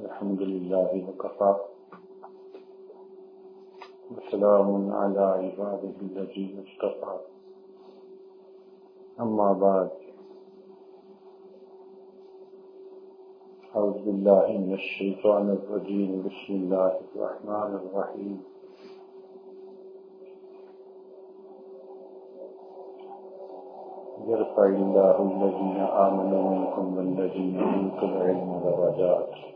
الحمد لله وكفى. وسلام على عباده الذين اصطفى. أما بعد. أعوذ بالله من الشيطان الرجيم. بسم الله الرحمن الرحيم. يرفع الله الذين آمنوا منكم والذين أوتوا العلم درجات.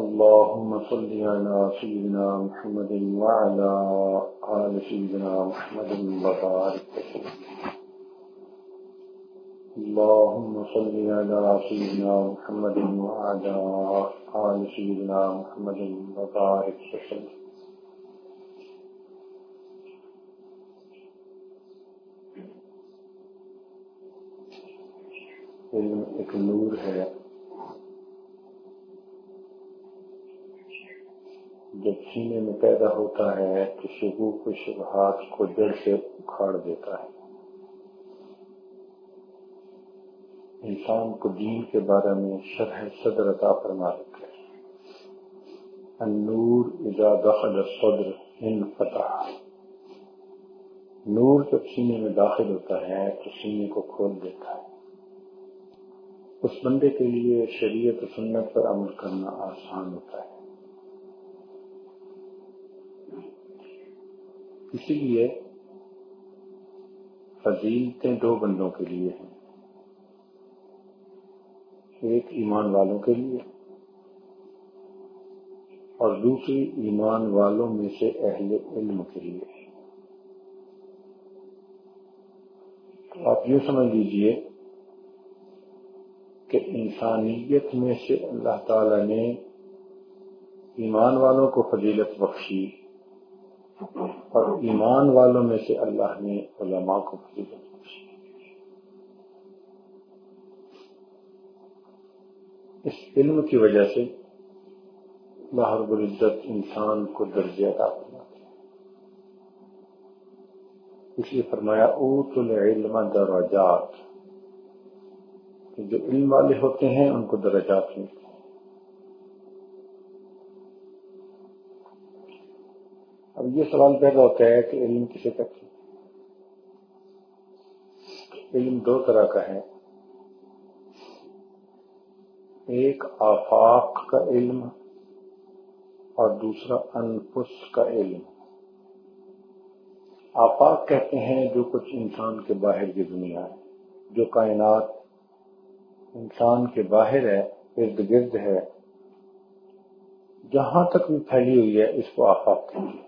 اللهم صل على سيدنا محمد وعلى آل سيدنا محمد وبارك وسلم. اللهم صل على سيدنا محمد وعلى آل سيدنا محمد وبارك وسلم. علم ایک نور ہے جب سینے میں پیدا ہوتا ہے، تو شکوک و شبہات کو جڑ سے اکھاڑ دیتا ہے۔ انسان کو دین کے بارے میں شرح صدر عطا فرما رکھے النور اذا دخل الصدر ان فتح نور جب سینے میں داخل ہوتا ہے، تو سینے کو کھول دیتا ہے۔ اس بندے کے لیے شریعت و سنت پر عمل کرنا آسان ہوتا ہے۔ اسی لیے فضیلتیں دو بندوں کے لیے ہیں۔ ایک ایمان والوں کے لیے اور دوسری ایمان والوں میں سے اہل علم کے لیے۔ تو آپ یہ سمجھ لیجیے کہ انسانیت میں سے اللہ تعالی نے ایمان والوں کو فضیلت بخشی۔ اور ایمان والوں میں سے اللہ نے علماء کو فضیلت بخشی اس علم کی وجہ سے اللہ رب العزت انسان کو درجہ عطا فرماتے ہیں۔ اس لیے فرمایا اوت العلم درجات جو علم والے ہوتے ہیں، ان کو درجات ملتے ہیں۔ اب یہ سوال پیدا ہوتا ہے کہ علم کسے تک علم دو طرح کا ہے۔ ایک آفاق کا علم اور دوسرا انفس کا علم۔ آفاق کہتے ہیں جو کچھ انسان کے باہر کی دنیا ہے، جو کائنات انسان کے باہر ہے، ارد گرد ہے، جہاں تک بھی پھیلی ہوئی ہے، اس کو آفاق کہتے ہیں۔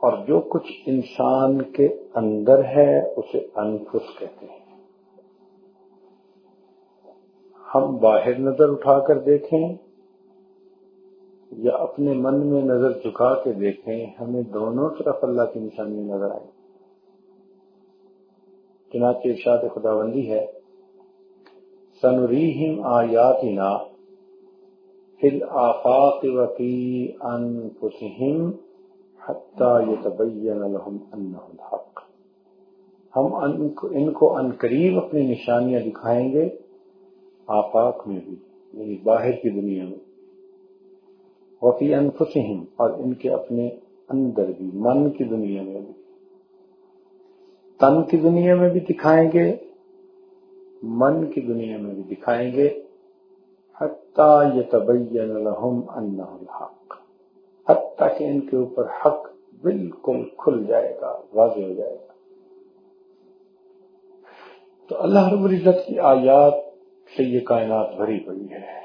اور جو کچھ انسان کے اندر ہے اسے انفس کہتے ہیں۔ ہم باہر نظر اٹھا کر دیکھیں یا اپنے من میں نظر جھکا کے دیکھیں، ہمیں دونوں طرف اللہ کی نشانی نظر آئے۔ چنانچہ ارشاد خدا بندی ہے، سنریہم آیاتنا فی الآفاق وفی انفسہم حتی یتبین لهم انہ الحق۔ ہم ان کو ان قریب اپنی نشانیاں دکھائیں گے آفاق میں بھی یعنی باہر کی دنیا میں۔ وفی انفسہم، اور ان کے اپنے اندر بھی، من کی دنیا میں بھی۔ تن کی دنیا میں بھی دکھائیں گے، من کی دنیا میں بھی دکھائیں گے۔ حتی یتبین لهم انہ الحق۔ حتی کہ ان کے اوپر حق بالکل کھل جائے گا، واضح ہو جائے گا۔ تو اللہ رب العزت کی آیات سے یہ کائنات بھری پڑی ہے۔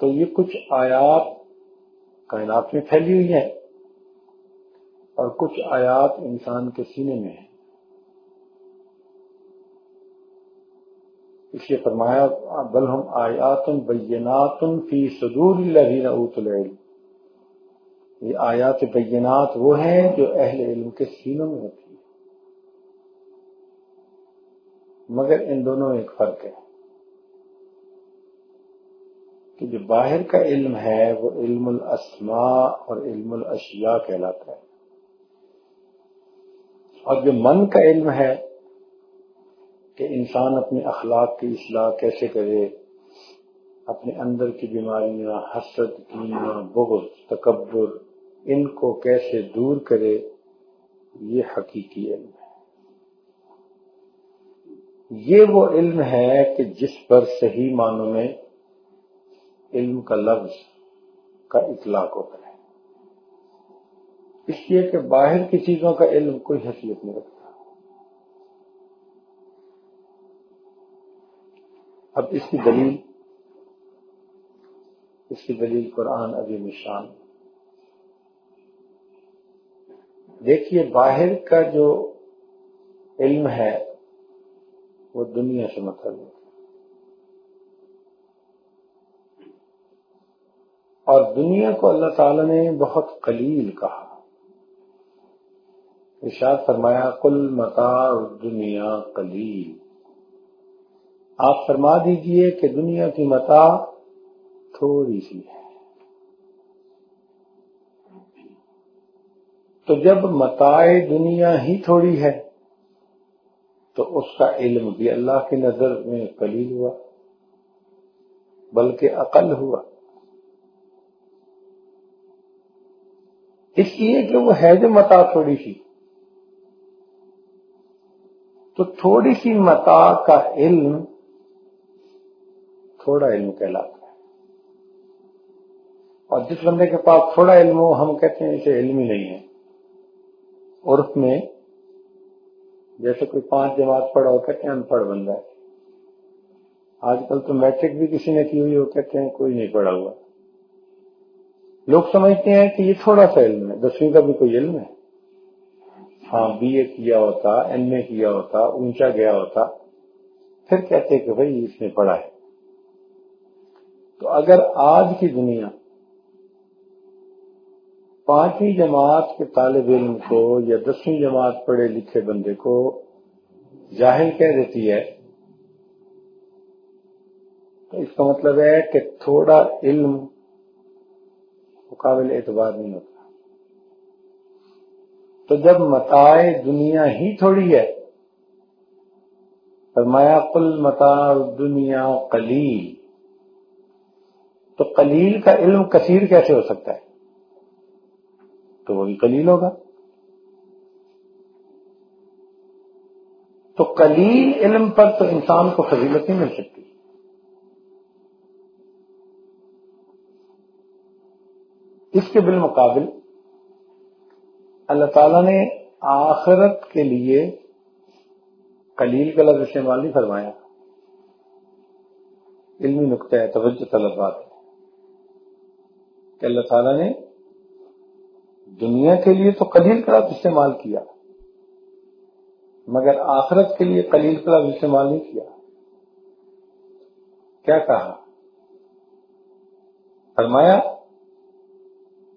تو یہ کچھ آیات کائنات میں پھیلی ہوئی ہیں اور کچھ آیات انسان کے سینے میں ہیں۔ اس لیے فرمایا، بل ہم آیات بینات فی صدور الذین اوت العلم۔ یہ آیات بینات وہ ہیں جو اہل علم کے سینوں میں ہوتی ہے مگر ان دونوں میں ایک فرق ہے کہ جو باہر کا علم ہے، وہ علم الاسماء اور علم الاشیاء کہلاتا ہے۔ اور جو من کا علم ہے کہ انسان اپنے اخلاق کی اصلاح کیسے کرے، اپنے اندر کی بیماریاں، حسد کینا بغض، تکبر، ان کو کیسے دور کرے، یہ حقیقی علم ہے۔ یہ وہ علم ہے کہ جس پر صحیح معنوں میں علم کا لفظ، کا اطلاق ہوتا ہے۔ اس لیے کہ باہر کی چیزوں کا علم کوئی حیثیت نہیں رکھتا۔ اب اس کی دلیل اس کی دلیل قرآن ابھی نشان دیکھیے، باہر کا جو علم ہے، وہ دنیا سے مطلب ہے اور دنیا کو اللہ تعالی نے بہت قلیل کہا۔ ارشاد فرمایا کل متا دنیا قلیل۔ آپ فرما دیجیے کہ دنیا کی متا تھوڑی سی ہے۔ تو جب متائے دنیا ہی تھوڑی ہے، تو اس کا علم بھی اللہ کی نظر میں قلیل ہوا، بلکہ عقل ہوا۔ اس لیے کہ وہ ہے جو متا تھوڑی سی۔ تو تھوڑی سی متا کا علم تھوڑا علم کہلاتا ہے۔ اور جس بندے کے پاس تھوڑا علم ہو، ہم کہتے ہیں اسے علم ہی نہیں ہے۔ عرف میں جیسے کوئی پانچ جماعت پڑھا ہو کہتے ہیں ان پڑھ بندہ ہے۔ آج کل تو میٹرک بھی کسی نے کی ہوئی ہو کہتے ہیں کوئی نہیں پڑھا ہوا۔ لوگ سمجھتے ہیں کہ یہ تھوڑا سا علم ہے، دسویں کا بھی کوئی علم ہے۔ ہاں بی اے کیا ہوتا، ایم اے کیا ہوتا، اونچا گیا ہوتا، پھر کہتے کہ بھائی اس نے پڑھا ہے۔ تو اگر آج کی دنیا پانچویں جماعت کے طالب علم کو یا دسویں جماعت پڑھے لکھے بندے کو جاہل کہہ دیتی ہے، تو اس کا مطلب ہے کہ تھوڑا علم مقابل اعتبار نہیں ہوتا۔ تو جب متائے دنیا ہی تھوڑی ہے، فرمایا کل متا دنیا قلیل۔ تو قلیل کا علم کثیر کیسے ہو سکتا ہے؟ تو وہ بھی قلیل ہوگا۔ تو قلیل علم پر تو انسان کو فضیلت نہیں مل سکتی۔ اس کے بالمقابل اللہ تعالی نے آخرت کے لیے قلیل کا لفظ استعمال نہیں فرمایا۔ علمی نقطہ ہے توجہ طلب بات ہے۔ کہ اللہ تعالیٰ نے دنیا کے لیے تو قلیل کلاب استعمال کیا، مگر آخرت کے لیے قلیل کلاب استعمال نہیں کیا۔ کیا کہا؟ فرمایا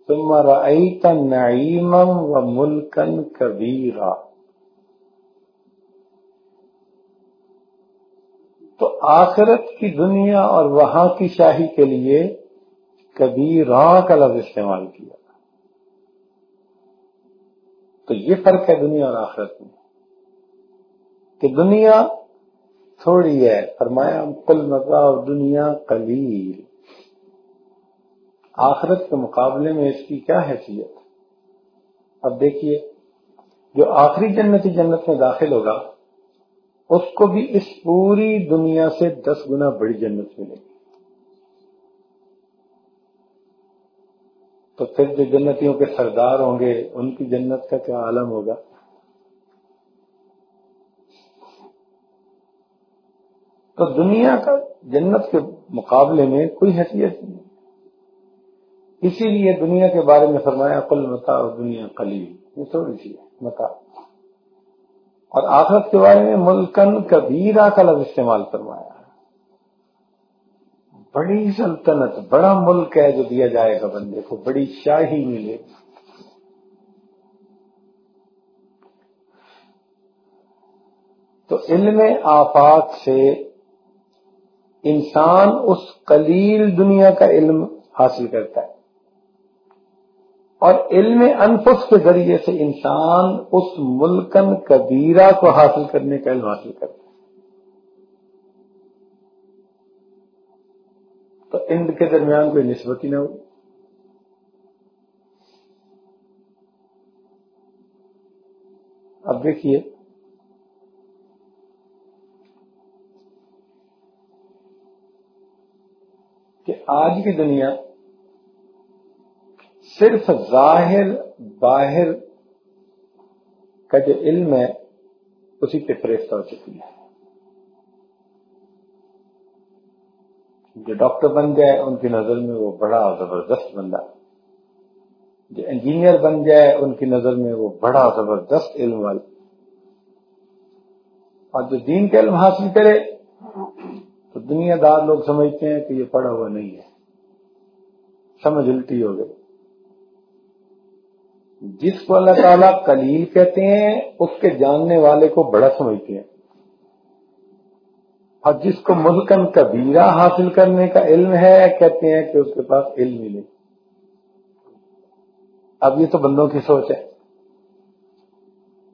تم رأیت نعیما و ملکن کبیرا۔ تو آخرت کی دنیا اور وہاں کی شاہی کے لیے کبھی راہ کا لفظ استعمال کیا۔ تو یہ فرق ہے دنیا اور آخرت میں۔ کہ دنیا تھوڑی ہے، فرمایا کل مزہ اور دنیا قلیل۔ آخرت کے مقابلے میں اس کی کیا حیثیت؟ اب دیکھیے، جو آخری جنتی جنت میں داخل ہوگا، اس کو بھی اس پوری دنیا سے دس گنا بڑی جنت ملے گی۔ تو پھر جو جنتیوں کے سردار ہوں گے، ان کی جنت کا کیا عالم ہوگا؟ تو دنیا کا جنت کے مقابلے میں کوئی حیثیت نہیں۔ اسی لیے دنیا کے بارے میں فرمایا کل متا اور دنیا قلیل۔ یہ تھوڑی سی متا اور آخرت کے بارے میں ملکن کبیرہ کا لفظ استعمال فرمایا۔ بڑی سلطنت، بڑا ملک ہے جو دیا جائے گا بندے کو، بڑی شاہی ملے۔ تو علم آفات سے انسان اس قلیل دنیا کا علم حاصل کرتا ہے۔ اور علم انفس کے ذریعے سے انسان اس ملکن کبیرہ کو حاصل کرنے کا علم حاصل کرتا ہے۔ ان کے درمیان کوئی نسبت ہی نہ ہوئی اب دیکھیے۔ کہ آج کی دنیا صرف ظاہر باہر کا جو علم ہے، اسی پہ فریفتہ ہو چکی ہے۔ جو ڈاکٹر بن جائے ان کی نظر میں وہ بڑا زبردست بندہ۔ جو انجینئر بن جائے ان کی نظر میں وہ بڑا زبردست علم والا۔ اور جو دین کا علم حاصل کرے، تو دنیا دار لوگ سمجھتے ہیں کہ یہ پڑھا ہوا نہیں ہے۔ سمجھ الٹی ہو گئی۔ جس کو اللہ تعالیٰ کلیل کہتے ہیں، اس کے جاننے والے کو بڑا سمجھتے ہیں۔ اور جس کو ملکن کبیرہ حاصل کرنے کا علم ہے، کہتے ہیں کہ اس کے پاس علم ہی نہیں۔ اب یہ تو بندوں کی سوچ ہے۔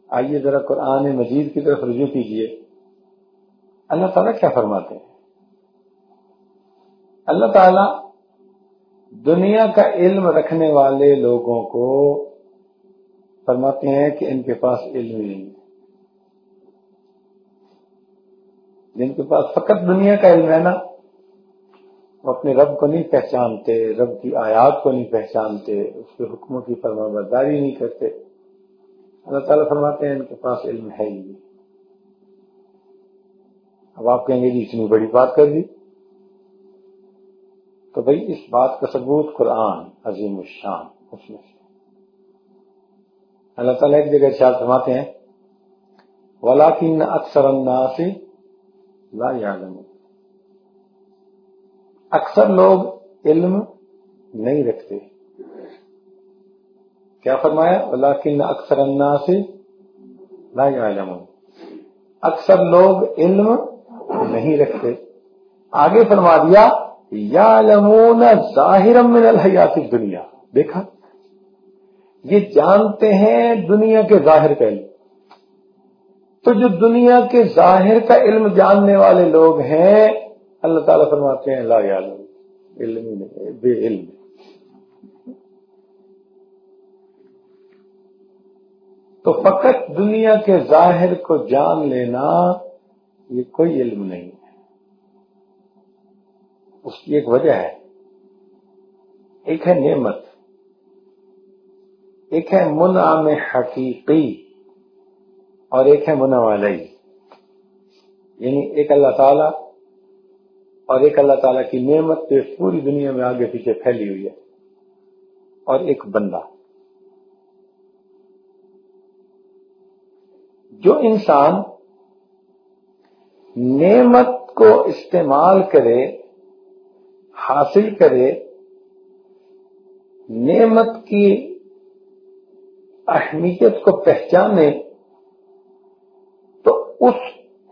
آئیے ذرا قرآن مجید کی طرف رجوع کیجیے اللہ تعالیٰ کیا فرماتے ہیں؟ اللہ تعالی دنیا کا علم رکھنے والے لوگوں کو فرماتے ہیں کہ ان کے پاس علم نہیں ہے جن کے پاس فقط دنیا کا علم ہے نا وہ اپنے رب کو نہیں پہچانتے، رب کی آیات کو نہیں پہچانتے، اس کے حکموں کی فرما برداری نہیں کرتے۔ اللہ تعالیٰ فرماتے ہیں، ان کے پاس علم ہے ہی نہیں۔ اب آپ کہیں گے جی اتنی بڑی بات کر دی۔ تو بھائی، اس بات کا ثبوت قرآن عظیم الشان، اس میں سے۔ اللہ تعالیٰ ایک جگہ شاد فرماتے ہیں ولاکن اکثر الناس لا یعلم اکثر لوگ علم نہیں رکھتے۔ کیا فرمایا؟ ولاکن اکثر الناس لا یعلم اکثر لوگ علم نہیں رکھتے۔ آگے فرما دیا یا لمون ظاہر من الحیات دنیا دیکھا، یہ جانتے ہیں دنیا کے ظاہر کا علم تو جو دنیا کے ظاہر کا علم جاننے والے لوگ ہیں، اللہ تعالیٰ فرماتے ہیں، لا علم بے علم۔ تو فقط دنیا کے ظاہر کو جان لینا یہ کوئی علم نہیں ہے۔ اس کی ایک وجہ ہے۔ ایک ہے نعمت، ایک ہے منعم حقیقی۔ اور ایک ہے منا والی یعنی ایک اللہ تعالی اور ایک اللہ تعالی کی نعمت پہ پوری دنیا میں آگے پیچھے پھیلی ہوئی ہے۔ اور ایک بندہ۔ جو انسان نعمت کو استعمال کرے، حاصل کرے، نعمت کی اہمیت کو پہچانے اس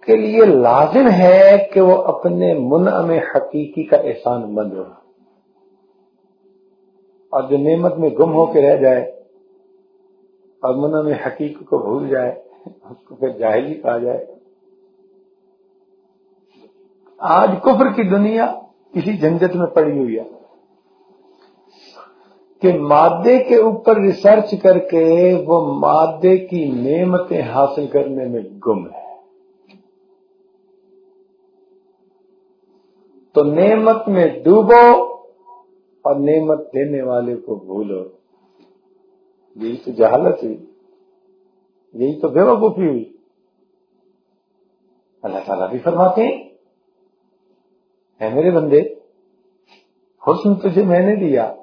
کے لیے لازم ہے کہ وہ اپنے منعم حقیقی کا احسان مند ہو۔ اور جو نعمت میں گم ہو کے رہ جائے اور منعم حقیقی کو بھول جائے، اس کو پھر جاہلی کہا جائے۔ آج کفر کی دنیا کسی جھنجٹ میں پڑی ہوئی ہے کہ مادے کے اوپر ریسرچ کر کے وہ مادے کی نعمتیں حاصل کرنے میں گم ہے۔ تو نعمت میں ڈوبو اور نعمت دینے والے کو بھولو۔ یہی تو جہالت ہوئی۔ یہی تو بے وقوفی ہوئی۔ اللہ تعالیٰ بھی فرماتے ہیں۔ اے میرے بندے، حسن تجھے میں نے دیا۔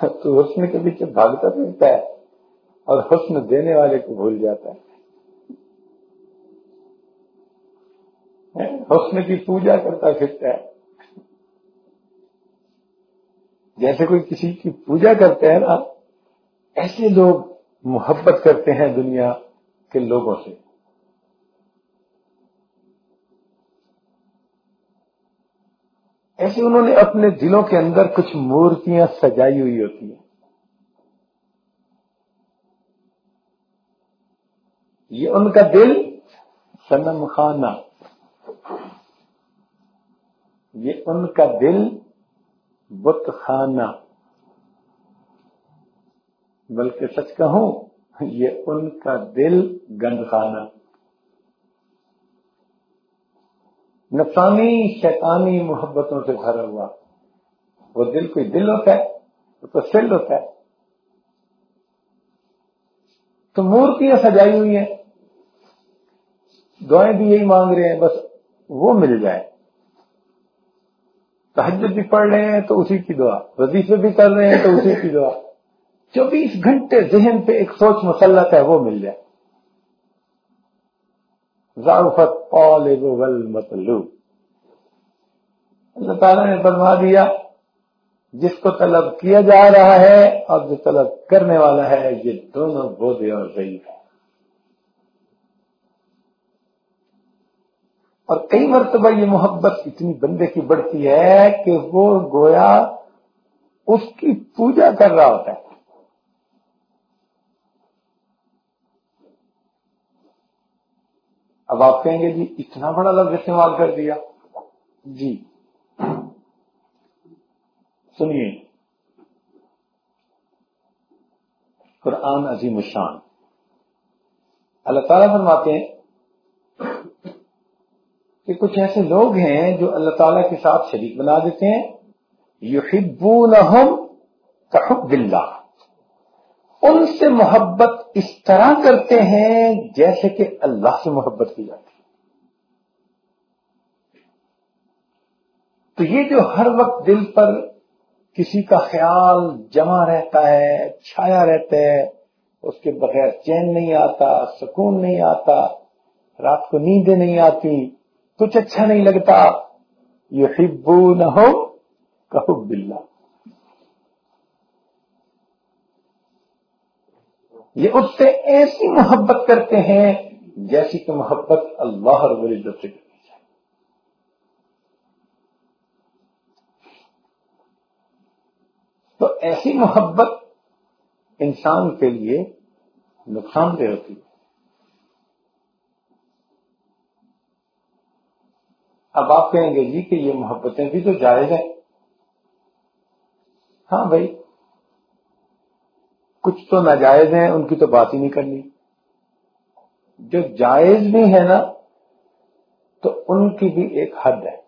تو حسن کے پیچھے بھاگتا پھرتا ہے۔ اور حسن دینے والے کو بھول جاتا ہے۔ حسن کی پوجا کرتا پھرتا ہے۔ جیسے کوئی کسی کی پوجا کرتے ہیں نا، ایسے لوگ محبت کرتے ہیں دنیا کے لوگوں سے۔ ایسے انہوں نے اپنے دلوں کے اندر کچھ مورتیاں سجائی ہوئی ہوتی ہیں۔ یہ ان کا دل سنم خانہ۔ یہ ان کا دل بت خانہ بلکہ سچ کہوں، یہ ان کا دل گند خانہ نفسانی، شیطانی محبتوں سے بھرا ہوا۔ وہ دل کوئی دل ہوتا ہے، وہ تو سل ہوتا ہے۔ تو مورتیاں سجائی ہوئی ہیں۔ دعائیں بھی یہی مانگ رہے ہیں، بس وہ مل جائے۔ تحجد بھی پڑھ رہے ہیں تو اسی کی دعا، وظیفے بھی کر رہے ہیں تو اسی کی دعا۔ چوبیس گھنٹے ذہن پہ ایک سوچ مسلط ہے، وہ مل جائے۔ ضعفت مطلوب اللہ تعالیٰ نے بنوا دیا، جس کو طلب کیا جا رہا ہے اور جو طلب کرنے والا ہے، یہ دونوں بودے اور ضعیف ہے اور کئی مرتبہ یہ محبت اتنی بندے کی بڑھتی ہے کہ وہ گویا اس کی پوجا کر رہا ہوتا ہے۔ اب آپ کہیں گے جی اتنا بڑا لفظ استعمال کر دیا۔ جی۔ سنیے۔ قرآن عظیم الشان۔ اللہ تعالیٰ فرماتے ہیں کہ کچھ ایسے لوگ ہیں جو اللہ تعالی کے ساتھ شریک بنا دیتے ہیں، یحبونہم کحب اللہ۔ ان سے محبت اس طرح کرتے ہیں جیسے کہ اللہ سے محبت کی جاتی تو یہ جو ہر وقت دل پر کسی کا خیال جمع رہتا ہے، چھایا رہتا ہے، اس کے بغیر چین نہیں آتا، سکون نہیں آتا، رات کو نیندیں نہیں آتی کچھ اچھا نہیں لگتا۔ یہ ہبو نہ ہو کہ بلّہ یہ اس سے ایسی محبت کرتے ہیں جیسی کہ محبت اللہ رب العزت سے کرنی چاہیے۔ تو ایسی محبت انسان کے لیے نقصان دہ ہوتی ہے۔ اب آپ کہیں گے جی کہ یہ محبتیں بھی تو جائز ہیں۔ ہاں بھائی، کچھ تو ناجائز ہیں، ان کی تو بات ہی نہیں کرنی۔ جو جائز بھی ہے نا، تو ان کی بھی ایک حد ہے۔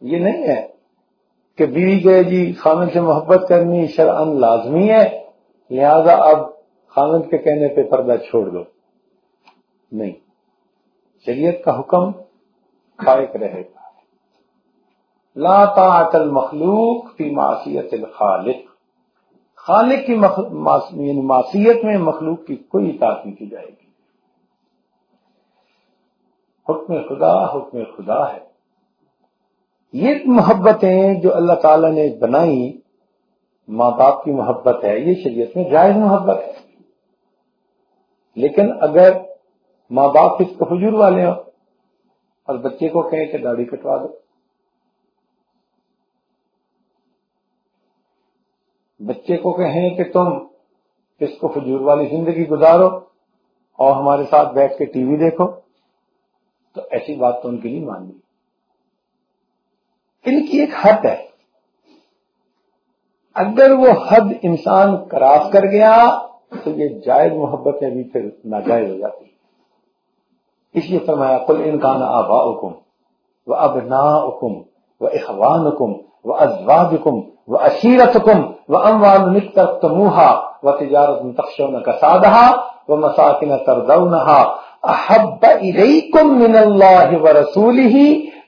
یہ نہیں ہے کہ بیوی گئے جی خامد سے محبت کرنی شرعن لازمی ہے، لہذا اب خامد کے کہنے پہ پردہ چھوڑ دو۔ نہیں۔ شریعت کا حکم قائق رہے گا۔ لا طاعت المخلوق فی معصیت الخالق۔ خالق کی یعنی معصیت میں مخلوق کی کوئی اطاعت نہیں کی جائے گی۔ حکم خدا حکم خدا ہے۔ یہ محبتیں جو اللہ تعالی نے بنائی، ماں باپ کی محبت ہے، یہ شریعت میں جائز محبت ہے۔ لیکن اگر ماں باپ اس کو حجور والے ہو اور بچے کو کہیں کہ داڑھی کٹوا دو۔ بچے کو کہیں کہ تم اس کو فجور والی زندگی گزارو اور ہمارے ساتھ بیٹھ کے ٹی وی دیکھو۔ تو ایسی بات تو ان کے لیے مان لی ان کی ایک حد ہے۔ اگر وہ حد انسان کراس کر گیا تو یہ جائز محبتیں بھی پھر ناجائز ہو جاتی اس لیے فرمایا کل انکان آبا حکم و ابنا حکم و اخوان حکم و ازواج حکم و اشیرت حکم و اموال تموہا و تجارت تخشون کسادہا و مساکن تردونہا احب الیکم من اللہ و رسولہ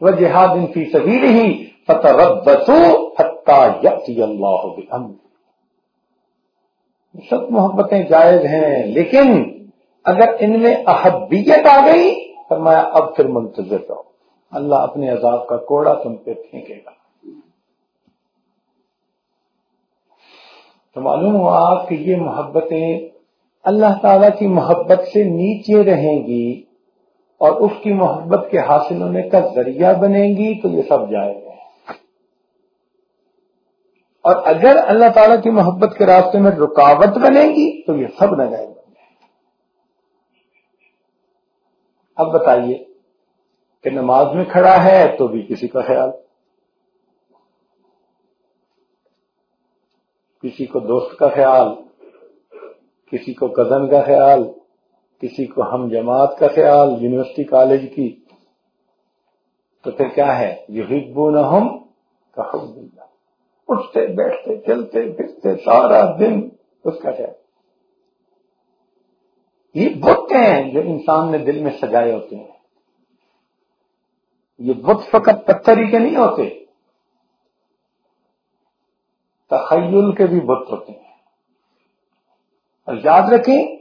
و جہاد فی سبیلہ فتربسو حتی یأتی اللہ بأمر سب محبتیں جائز ہیں، لیکن اگر ان میں احبیت آ گئی، فرمایا، اب پھر منتظر رہو۔ اللہ اپنے عذاب کا کوڑا تم پہ پھینکے گا۔ تو معلوم ہوا کہ یہ محبتیں اللہ تعالی کی محبت سے نیچے رہیں گی اور اس کی محبت کے حاصل ہونے کا ذریعہ بنے گی تو یہ سب جائے گا اور اگر اللہ تعالیٰ کی محبت کے راستے میں رکاوٹ بنے گی تو یہ سب نہ جائے بن جائے اب بتائیے کہ نماز میں کھڑا ہے تو بھی کسی کا خیال؟ کسی کو دوست کا خیال، کسی کو کزن کا خیال، کسی کو ہم جماعت کا خیال، یونیورسٹی کالج کی۔ تو پھر کیا ہے؟ یہ ہبو نہ ہم اٹھتے، بیٹھتے، چلتے، پھرتے، سارا دن اس کا خیال۔ یہ بت ہیں جو انسان نے دل میں سجائے ہوتے ہیں۔ یہ بت فقط پتھر ہی کے نہیں ہوتے، تخیل کے بھی بت ہوتے ہیں۔ اور یاد رکھیں،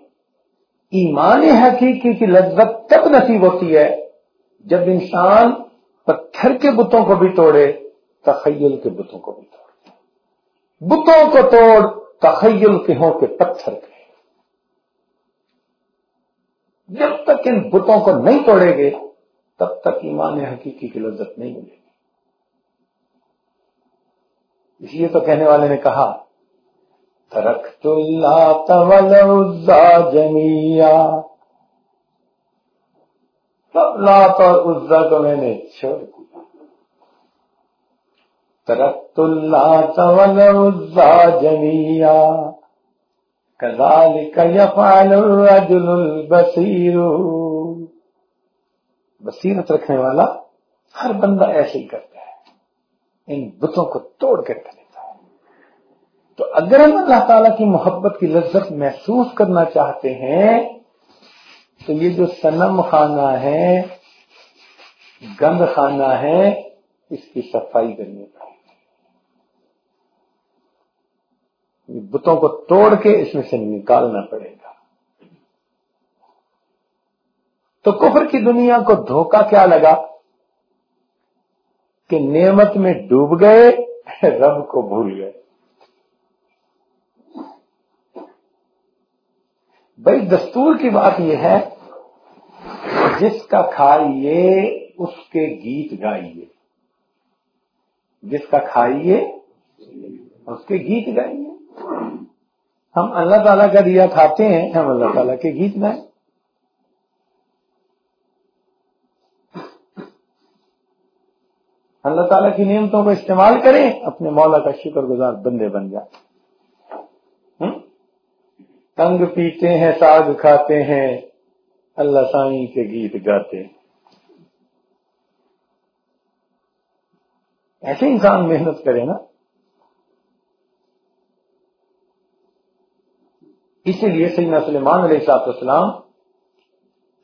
ایمان حقیقی کی لذت تب نصیب ہوتی ہے جب انسان پتھر کے بتوں کو بھی توڑے، تخیل کے بتوں کو بھی توڑے۔ بتوں کو توڑ، تخیل کے ہوں کے پتھر کے۔ جب تک ان بتوں کو نہیں توڑے گے، تب تک ایمان حقیقی کی لذت نہیں ملے گی۔ اس لیے تو کہنے والے نے کہا ترکت اللہ جمیا لات اور عزا کو میں نے چھوڑ دیا۔ ترکت اللہ عزا جمیا كذلك يفعل الرجل البصير. بصیرت رکھنے والا ہر بندہ ایسے ہی کرتا ہے، ان بتوں کو توڑ کر کر لیتا ہے۔ تو اگر ہم اللہ تعالی کی محبت کی لذت محسوس کرنا چاہتے ہیں، تو یہ جو سنم خانہ ہے، گند خانہ ہے، اس کی صفائی کرنی پڑے۔ بتوں کو توڑ کے اس میں سے نکالنا پڑے گا۔ تو کفر کی دنیا کو دھوکہ کیا لگا کہ نعمت میں ڈوب گئے، رب کو بھول گئے۔ بھائی، دستور کی بات یہ ہے، جس کا کھائیے اس کے گیت گائیے۔ جس کا کھائیے اس کے گیت گائیے۔ ہم اللہ تعالیٰ کا دیا کھاتے ہیں، ہم اللہ تعالیٰ کے گیت میں۔ اللہ تعالیٰ کی نعمتوں کو استعمال کریں، اپنے مولا کا شکر گزار بندے بن جائیں۔ تنگ پیتے ہیں، ساگ کھاتے ہیں، اللہ سائی کے گیت گاتے ہیں۔ ایسے انسان محنت کرے نا۔ اسی لیے سیدنا سلیمان علیہ سات اسلام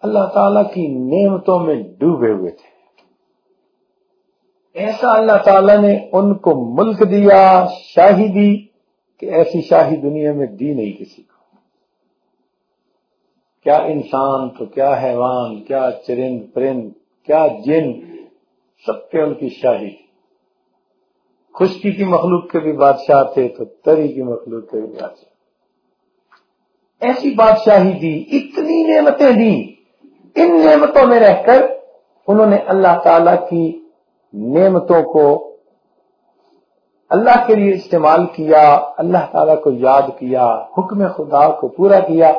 اللہ تعالی کی نعمتوں میں ڈوبے ہوئے تھے۔ ایسا اللہ تعالی نے ان کو ملک دیا، شاہی دی کہ ایسی شاہی دنیا میں دی نہیں کسی کو۔ کیا انسان تو کیا حیوان، کیا چرند، پرند، کیا جن، سب کے ان کی شاہی تھی۔ خشکی کی مخلوق کے بھی بادشاہ تھے تو تری کی مخلوق کے بھی بادشاہ ایسی بادشاہی دی، اتنی نعمتیں دی، ان نعمتوں میں رہ کر انہوں نے اللہ تعالی کی نعمتوں کو اللہ کے لیے استعمال کیا، اللہ تعالیٰ کو یاد کیا، حکم خدا کو پورا کیا۔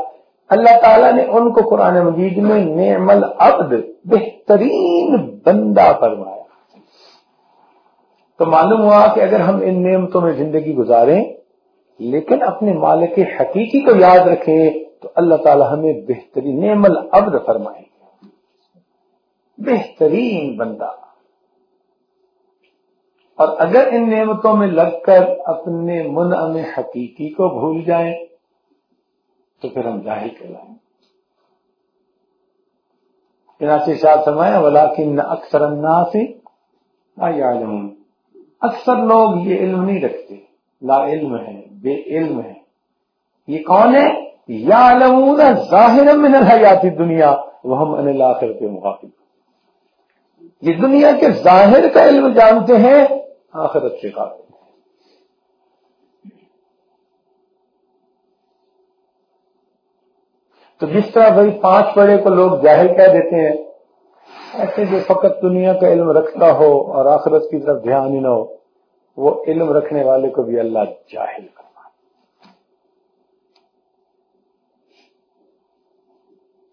اللہ تعالیٰ نے ان کو قرآن مجید میں نعم العبد، بہترین بندہ فرمایا۔ تو معلوم ہوا کہ اگر ہم ان نعمتوں میں زندگی گزاریں لیکن اپنے مالک حقیقی کو یاد رکھیں تو اللہ تعالی ہمیں بہترین نعم العبد فرمائے۔ بہترین بندہ۔ اور اگر ان نعمتوں میں لگ کر اپنے من حقیقی کو بھول جائیں، تو پھر ہم ظاہر کرائیں چنانچہ شاہ فرمایا ولیکن اکثر الناس لا يعلمون۔ اکثر لوگ یہ علم نہیں رکھتے، لا علم ہے۔ بے علم ہے۔ یہ کون ہے؟ یا ظاہر من الحیات دنیا وہ ہم ان کے مخاطب یہ دنیا کے ظاہر کا علم جانتے ہیں، آخرت سے قابل۔ تو جس طرح بھائی پانچ پڑے کو لوگ جاہل کہہ دیتے ہیں، ایسے جو فقط دنیا کا علم رکھتا ہو اور آخرت کی طرف دھیان ہی نہ ہو وہ علم رکھنے والے کو بھی اللہ جاہل کرنا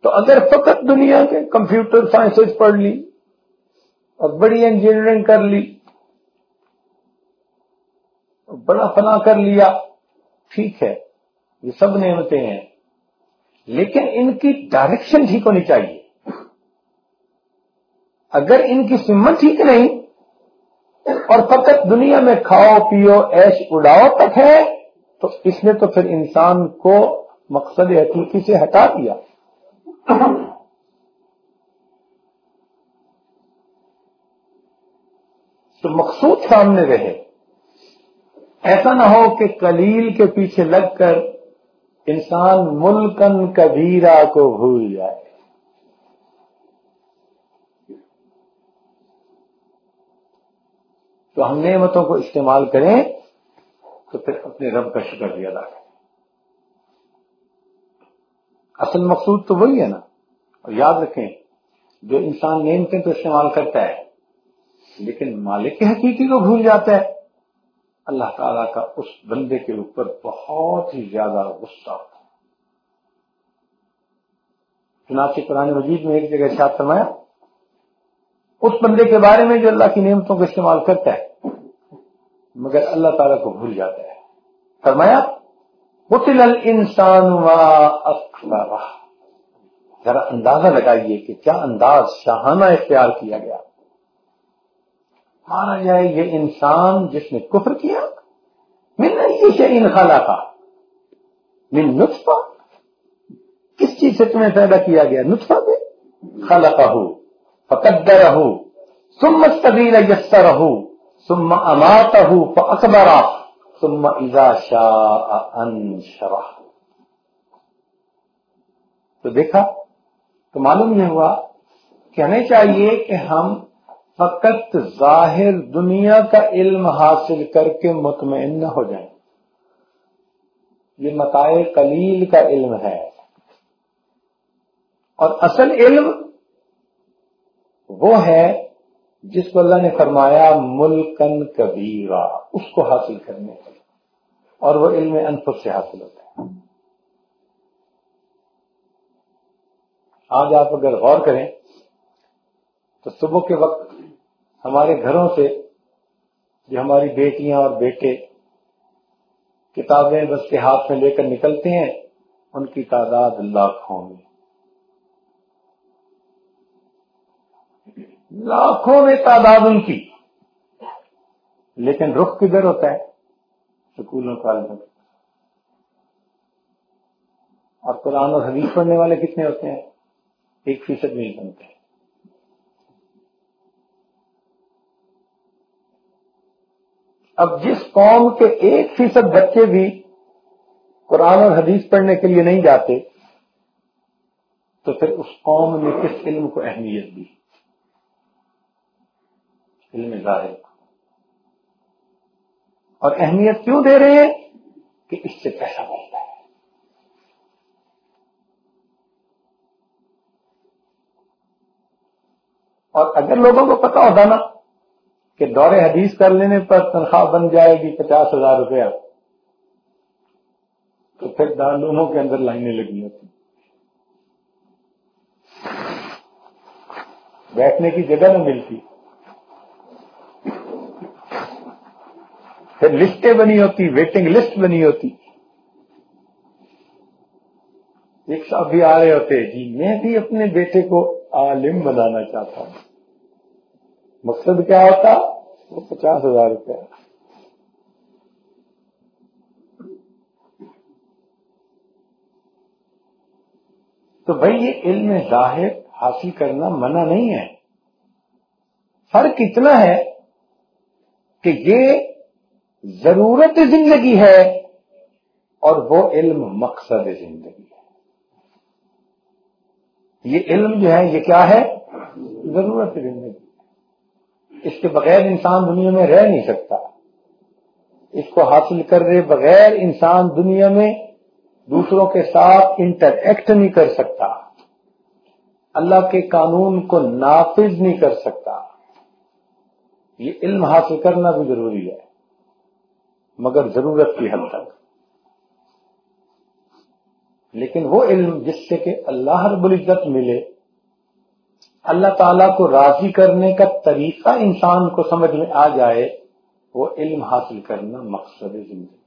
تو اگر فقط دنیا کے کمپیوٹر سائنسز پڑھ لی اور بڑی انجینئرنگ کر لی، بڑا فنا کر لیا، ٹھیک ہے، یہ سب نعمتیں ہیں، لیکن ان کی ڈائریکشن ٹھیک ہونی چاہیے۔ اگر ان کی سمت ٹھیک نہیں اور فقط دنیا میں کھاؤ پیو ایش اڑاؤ تک ہے، تو اس نے تو پھر انسان کو مقصد حقیقی سے ہٹا دیا۔ تو مقصود سامنے رہے۔ ایسا نہ ہو کہ کلیل کے پیچھے لگ کر انسان ملکن کبیرہ کو بھول جائے۔ تو ہم نعمتوں کو استعمال کریں تو پھر اپنے رب کا شکر بھی ادا کریں۔ اصل مقصود تو وہی ہے نا۔ اور یاد رکھیں، جو انسان نعمتیں تو استعمال کرتا ہے، لیکن مالک کے حقیقی کو بھول جاتا ہے۔ اللہ تعالیٰ کا اس بندے کے اوپر بہت ہی زیادہ غصہ ہوتا ہے۔ چنانچہ قرآن مجید میں ایک جگہ شاد فرمایا اس بندے کے بارے میں جو اللہ کی نعمتوں کو استعمال کرتا ہے، مگر اللہ تعالیٰ کو بھول جاتا ہے۔ فرمایا، قتل الانسان انسان ذرا اندازہ لگائیے کہ کیا انداز شاہانہ اختیار کیا گیا۔ مانا جائے یہ انسان جس نے کفر کیا، من یہ خالہ کا من نطفہ۔ کس چیز سے تمہیں پیدا کیا گیا؟ نطفہ پہ خالہ کا ہو فقدر ہو سم طویل یسر ہو سم امات ہو اکبر سم تو دیکھا، تو معلوم یہ ہوا کہ ہمیں چاہیے کہ ہم فقط ظاہر دنیا کا علم حاصل کر کے مطمئن نہ ہو جائیں۔ یہ متائے قلیل کا علم ہے۔ اور اصل علم وہ ہے جس کو اللہ نے فرمایا، ملکن کبیرہ، اس کو حاصل کرنے کے اور وہ علم انفس سے حاصل ہوتا ہے۔ آج آپ اگر غور کریں، تو صبح کے وقت ہمارے گھروں سے جو ہماری بیٹیاں اور بیٹے کتابیں بس کے ہاتھ میں لے کر نکلتے ہیں، ان کی تعداد لاکھوں میں۔ لاکھوں میں تعداد ان کی۔ لیکن رخ کدھر ہوتا ہے؟ سکولوں، کالجوں۔ اور قرآن اور حدیث پڑھنے والے کتنے ہوتے ہیں؟ ایک فیصد نہیں بنتے اب جس قوم کے ایک فیصد بچے بھی قرآن اور حدیث پڑھنے کے لیے نہیں جاتے، تو پھر اس قوم نے کس علم کو اہمیت دی؟ علم ظاہر اور اہمیت کیوں دے رہے ہیں؟ کہ اس سے پیسہ بڑھتا ہے۔ اور اگر لوگوں کو پتا ہوتا نا کہ دور حدیث کر لینے پر تنخواہ بن جائے گی پچاس ہزار روپیہ تو پھر دارالعلوموں کے اندر لائنیں لگی ہوتی۔ بیٹھنے کی جگہ نہ ملتی۔ پھر لسٹیں بنی ہوتی ویٹنگ لسٹ بنی ہوتی۔ ایک صاحب بھی آ رہے ہوتے جی میں بھی اپنے بیٹے کو عالم بنانا چاہتا ہوں۔ مقصد کیا ہوتا؟ وہ پچاس ہزار روپیہ۔ تو بھائی، یہ علم ظاہر حاصل کرنا منع نہیں ہے۔ فرق اتنا ہے کہ یہ ضرورت زندگی ہے اور وہ علم مقصد زندگی ہے۔ یہ علم جو ہے، یہ کیا ہے؟ ضرورت زندگی۔ اس کے بغیر انسان دنیا میں رہ نہیں سکتا۔ اس کو حاصل کر رہے بغیر انسان دنیا میں دوسروں کے ساتھ انٹریکٹ نہیں کر سکتا۔ اللہ کے قانون کو نافذ نہیں کر سکتا۔ یہ علم حاصل کرنا بھی ضروری ہے۔ مگر ضرورت کی حد تک۔ لیکن وہ علم جس سے کہ اللہ رب العزت ملے، اللہ تعالی کو راضی کرنے کا طریقہ انسان کو سمجھ میں آ جائے، وہ علم حاصل کرنا مقصد زندگی۔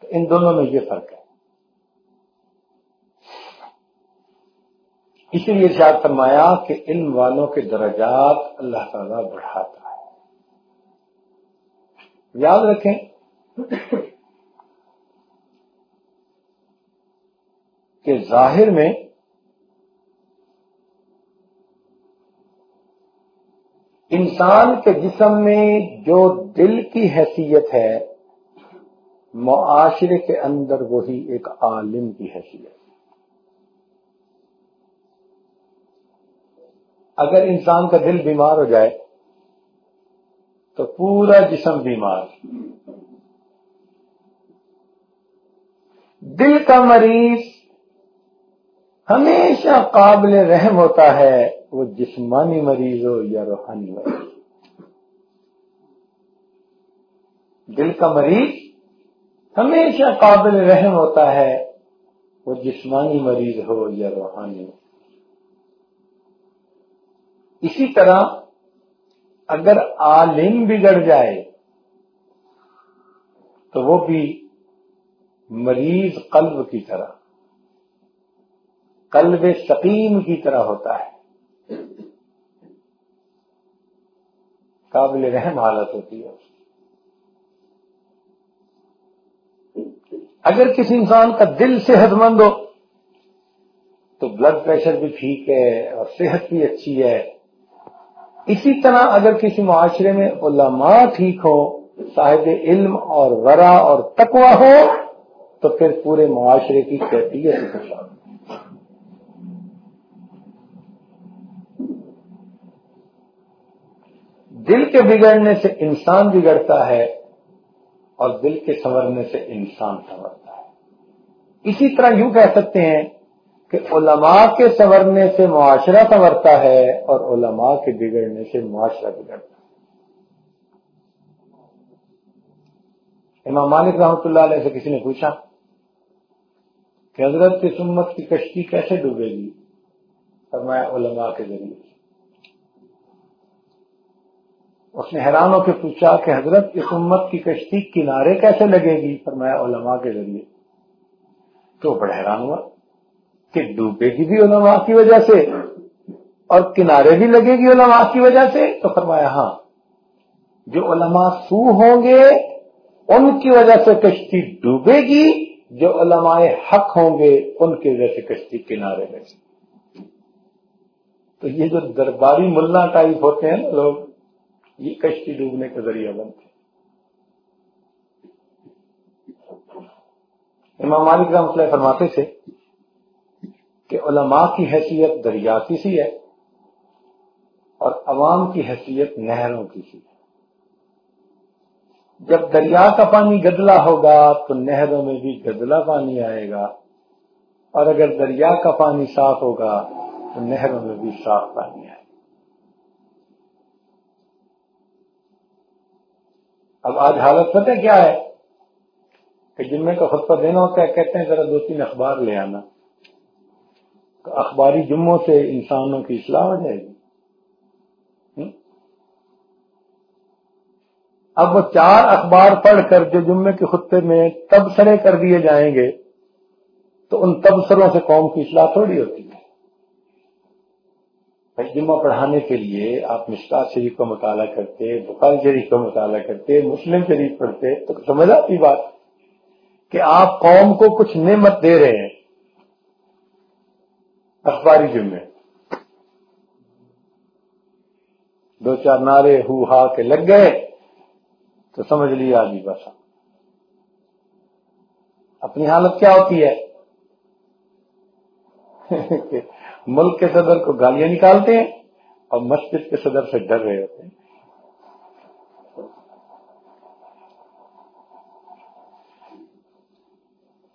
تو ان دونوں میں یہ فرق ہے۔ اسی لیے شاید فرمایا کہ علم والوں کے درجات اللہ تعالیٰ بڑھاتا۔ ہے یاد رکھیں کہ ظاہر میں انسان کے جسم میں جو دل کی حیثیت ہے، معاشرے کے اندر وہی ایک عالم کی حیثیت اگر انسان کا دل بیمار ہو جائے تو پورا جسم بیمار دل کا مریض ہمیشہ قابل رحم ہوتا ہے، وہ جسمانی مریض ہو یا روحانی مریض۔ دل کا مریض ہمیشہ قابل رحم ہوتا ہے، وہ جسمانی مریض ہو یا روحانی۔ اسی طرح اگر عالم بگڑ جائے تو وہ بھی مریض قلب کی طرح، قلب سقیم کی طرح ہوتا ہے۔ قابل رحم حالت ہوتی ہے۔ اگر کسی انسان کا دل صحت مند ہو تو بلڈ پریشر بھی ٹھیک ہے اور صحت بھی اچھی ہے۔ اسی طرح اگر کسی معاشرے میں علماء ٹھیک ہو صاحب علم اور ورا اور تقوی ہو، تو پھر پورے معاشرے کی کیفیت خوش دل کے بگڑنے سے انسان بگڑتا ہے اور دل کے سنورنے سے انسان سنورتا ہے۔ اسی طرح یوں کہہ سکتے ہیں کہ علماء کے سنورنے سے معاشرہ سنورتا ہے اور علماء کے بگڑنے سے معاشرہ بگڑتا ہے۔ امام مالک رحمۃ اللہ علیہ سے کسی نے پوچھا کہ حضرت کی سمت کی کشتی کیسے ڈوبے گی؟ فرمایا علماء کے ذریعے اس نے حیران ہو کے پوچھا کہ حضرت اس امت کی کشتی کنارے کیسے لگے گی؟ فرمایا علماء کے ذریعے۔ تو بڑا حیران ہوا۔ کہ ڈوبے گی بھی علماء کی وجہ سے اور کنارے بھی لگے گی علماء کی وجہ سے تو فرمایا ہاں جو علماء سو ہوں گے، ان کی وجہ سے کشتی ڈوبے گی، جو علماء حق ہوں گے، ان کی وجہ سے کشتی کنارے لگے تو یہ جو درباری ملا ٹائپ ہوتے ہیں نا لوگ، یہ کشتی ڈوبنے کا ذریعہ بنتے ہیں۔ امام مالک رحمۃ اللہ فرماتے سے کہ علماء کی حیثیت دریا کی سی ہے اور عوام کی حیثیت نہروں کی سی ہے۔ جب دریا کا پانی گدلا ہوگا تو نہروں میں بھی گدلا پانی آئے گا، اور اگر دریا کا پانی صاف ہوگا تو نہروں میں بھی صاف پانی آئے گا۔ اب آج حالت پتہ کیا ہے کہ جمعے کا خطبہ دینا ہوتا ہے، کہتے ہیں ذرا دو تین اخبار لے آنا۔ اخباری جمعوں سے انسانوں کی اصلاح ہو جائے گی۔ اب وہ چار اخبار پڑھ کر جو جمعے کے خطے میں تبصرے کر دیے جائیں گے، تو ان تبصروں سے قوم کی اصلاح تھوڑی ہوتی ہے۔ جمعہ پڑھانے کے لیے آپ مشکا شریف کا مطالعہ کرتے، بخاری شریف کا مطالعہ کرتے، مسلم شریف پڑھتے، تو سمجھ آتی بات کہ آپ قوم کو کچھ نعمت دے رہے ہیں۔ اخباری جمعے۔ دو چار نعرے ہو ہا کے لگ گئے تو سمجھ لیا آدمی بس اپنی حالت کیا ہوتی ہے؟ ملک کے صدر کو گالیاں نکالتے ہیں اور مسجد کے صدر سے ڈر رہے ہوتے ہیں۔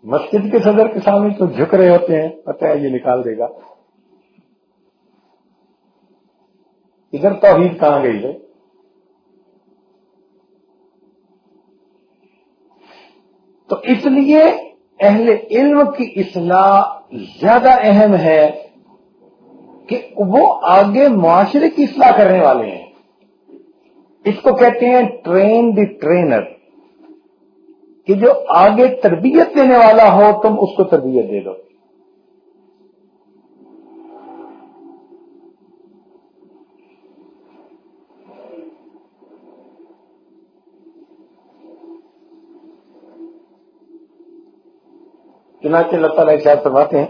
مسجد کے صدر کے سامنے تو جھک رہے ہوتے ہیں، پتہ ہے یہ نکال دے گا۔ ادھر توحید کہاں گئی ہے؟ تو اس لیے اہل علم کی اصلاح زیادہ اہم ہے کہ وہ آگے معاشرے کی اصلاح کرنے والے ہیں۔ اس کو کہتے ہیں ٹرین دی ٹرینر۔ کہ جو آگے تربیت دینے والا ہو، تم اس کو تربیت دے دو۔ چنانچہ اللہ تعالیٰ شاید فرماتے ہیں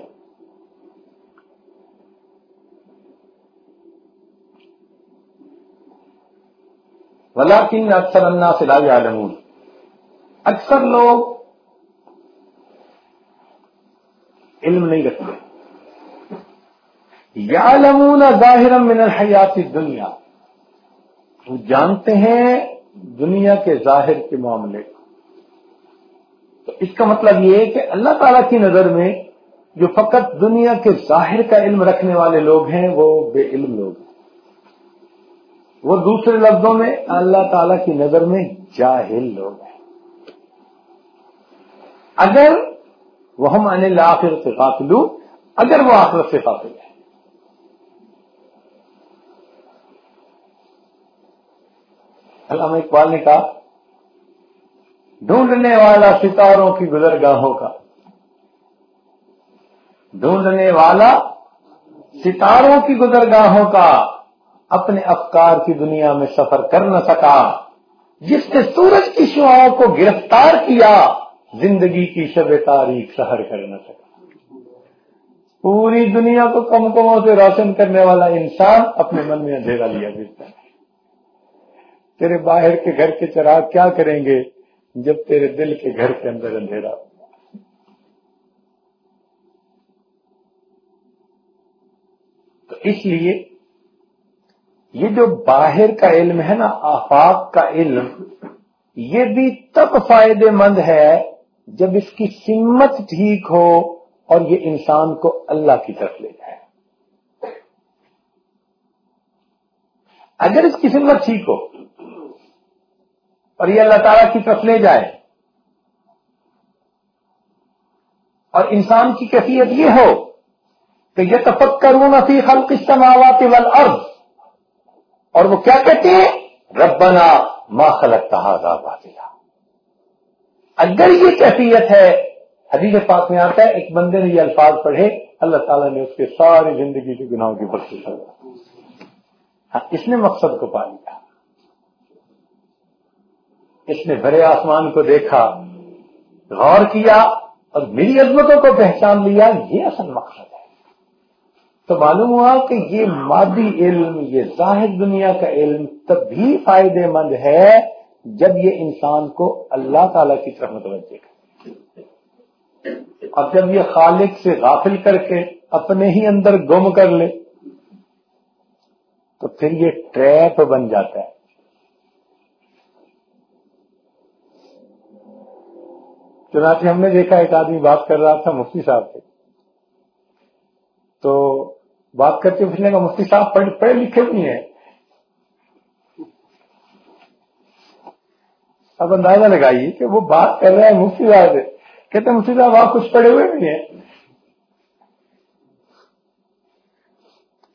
ولاکن اکثر اللہ سے لا عالمون اکثر لوگ علم نہیں رکھتے۔ یا لمون ظاہر من الحیات دنیا وہ جانتے ہیں دنیا کے ظاہر کے معاملے۔ کو تو اس کا مطلب یہ ہے کہ اللہ تعالی کی نظر میں جو فقط دنیا کے ظاہر کا علم رکھنے والے لوگ ہیں، وہ بے علم لوگ ہیں۔ وہ دوسرے لفظوں میں اللہ تعالی کی نظر میں جاہل لوگ ہیں۔ اگر وہ ہم ان آخر سے قافل اگر وہ آخرت سے قافل ہے علامہ اقبال نے کہا، ڈھونڈنے والا ستاروں کی گزرگاہوں کا۔ ڈھونڈنے والا ستاروں کی گزرگاہوں کا اپنے افکار کی دنیا میں سفر کر نہ سکا، جس نے سورج کی شعاؤں کو گرفتار کیا۔ زندگی کی شب تاریخ سہر کر نہ سکا۔ پوری دنیا کو کم کموں سے روشن کرنے والا انسان اپنے من میں اندھیرا لیا ہے۔ تیرے باہر کے گھر کے چراغ کیا کریں گے جب تیرے دل کے گھر کے اندر اندھیرا تو اس لیے یہ جو باہر کا علم ہے نا، آفاق کا علم، یہ بھی تب فائدے مند ہے جب اس کی سمت ٹھیک ہو اور یہ انسان کو اللہ کی طرف لے جائے۔ اگر اس کی سمت ٹھیک ہو اور یہ اللہ تعالی کی طرف لے جائے اور انسان کی کیفیت یہ ہو کہ یہ تفک کروں نفی خلق السماوات والارض، اور وہ کیا کہتے ہیں؟ ربنا ما خلقت هذا باطلا۔ اگر یہ کیفیت ہے، حدیث پاک میں آتا ہے، ایک بندے نے یہ الفاظ پڑھے، اللہ تعالیٰ نے اس کے ساری زندگی کے گناہوں کی بخش ہاں اس نے مقصد کو پا لیا۔ اس نے بھرے آسمان کو دیکھا، غور کیا اور میری عظمتوں کو پہچان لیا، یہ اصل مقصد ہے۔ تو معلوم ہوا کہ یہ مادی علم، یہ ظاہر دنیا کا علم تب بھی فائدے مند ہے جب یہ انسان کو اللہ تعالی کی طرف متوجہ کرے۔ اور جب یہ خالق سے غافل کر کے اپنے ہی اندر گم کر لے، تو پھر یہ ٹریپ بن جاتا ہے۔ چنانچہ ہم نے دیکھا، ایک آدمی بات کر رہا تھا مفتی صاحب سے۔ تو بات کرتے پوچھنے کا مفتی صاحب پڑھے لکھے بھی ہیں۔ اب اندازہ لگائیے کہ وہ بات کر رہے ہیں مفتی صاحب سے۔ کہتے مفتی صاحب، آپ کچھ پڑے ہوئے بھی ہیں۔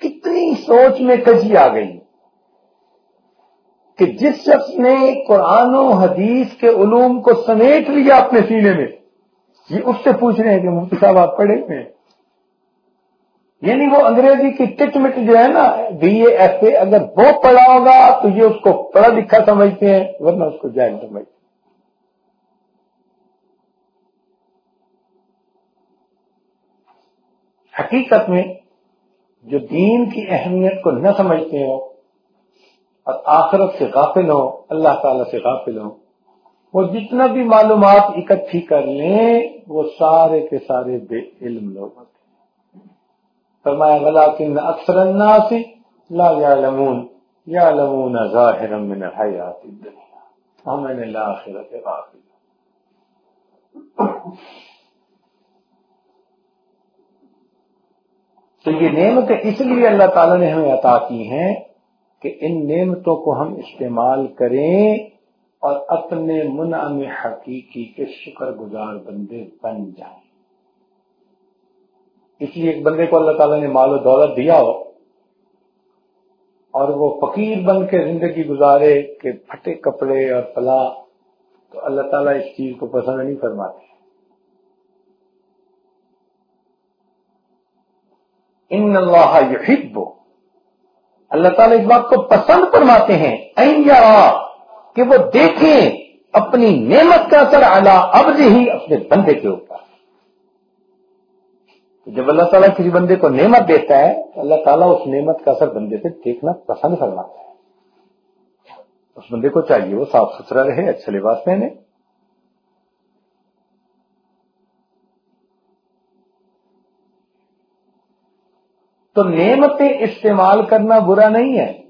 کتنی سوچ میں کجی آ گئی کہ جس شخص نے قرآن و حدیث کے علوم کو سمیٹ لیا اپنے سینے میں، یہ اس سے پوچھ رہے ہیں کہ مفتی صاحب، آپ پڑھے ہوئے ہیں؟ یعنی وہ انگریزی کی ٹٹ مٹ جو ہے نا، بی اے، ایف اے، اگر وہ پڑھا ہوگا تو یہ اس کو پڑھا لکھا سمجھتے ہیں، ورنہ اس کو جائز سمجھتے۔ ہیں حقیقت میں جو دین کی اہمیت کو نہ سمجھتے ہو اور آخرت سے غافل ہو، اللہ تعالی سے غافل ہو، وہ جتنا بھی معلومات اکٹھی کر لیں، وہ سارے کے سارے بے علم لوگ۔ فرمایا غلا اکثر الناس لا يعلمون يعلمون ظاهرا من الحياة الدنيا ومن الآخرة غافل تو یہ نعمتیں اس لیے اللہ تعالی نے ہمیں عطا کی ہیں کہ ان نعمتوں کو ہم استعمال کریں اور اپنے منعم حقیقی کے شکر گزار بندے بن جائیں۔ اس لیے ایک بندے کو اللہ تعالیٰ نے مال و دولت دیا ہو اور وہ فقیر بن کے زندگی گزارے کہ پھٹے کپڑے اور پلا تو اللہ تعالیٰ اس چیز کو پسند نہیں فرماتے۔ ان اللہ یحب۔ اللہ تعالیٰ اس بات کو پسند فرماتے ہیں۔ کہ وہ دیکھیں اپنی نعمت کا اثر اعلیٰ ابز ہی اپنے بندے کے اوپر۔ جب اللہ تعالیٰ کسی بندے کو نعمت دیتا ہے، تو اللہ تعالیٰ اس نعمت کا اثر بندے سے دیکھنا پسند فرماتا ہے۔ اس بندے کو چاہیے وہ صاف ستھرا رہے اچھا لباس پہنے۔ تو نعمتیں استعمال کرنا برا نہیں ہے،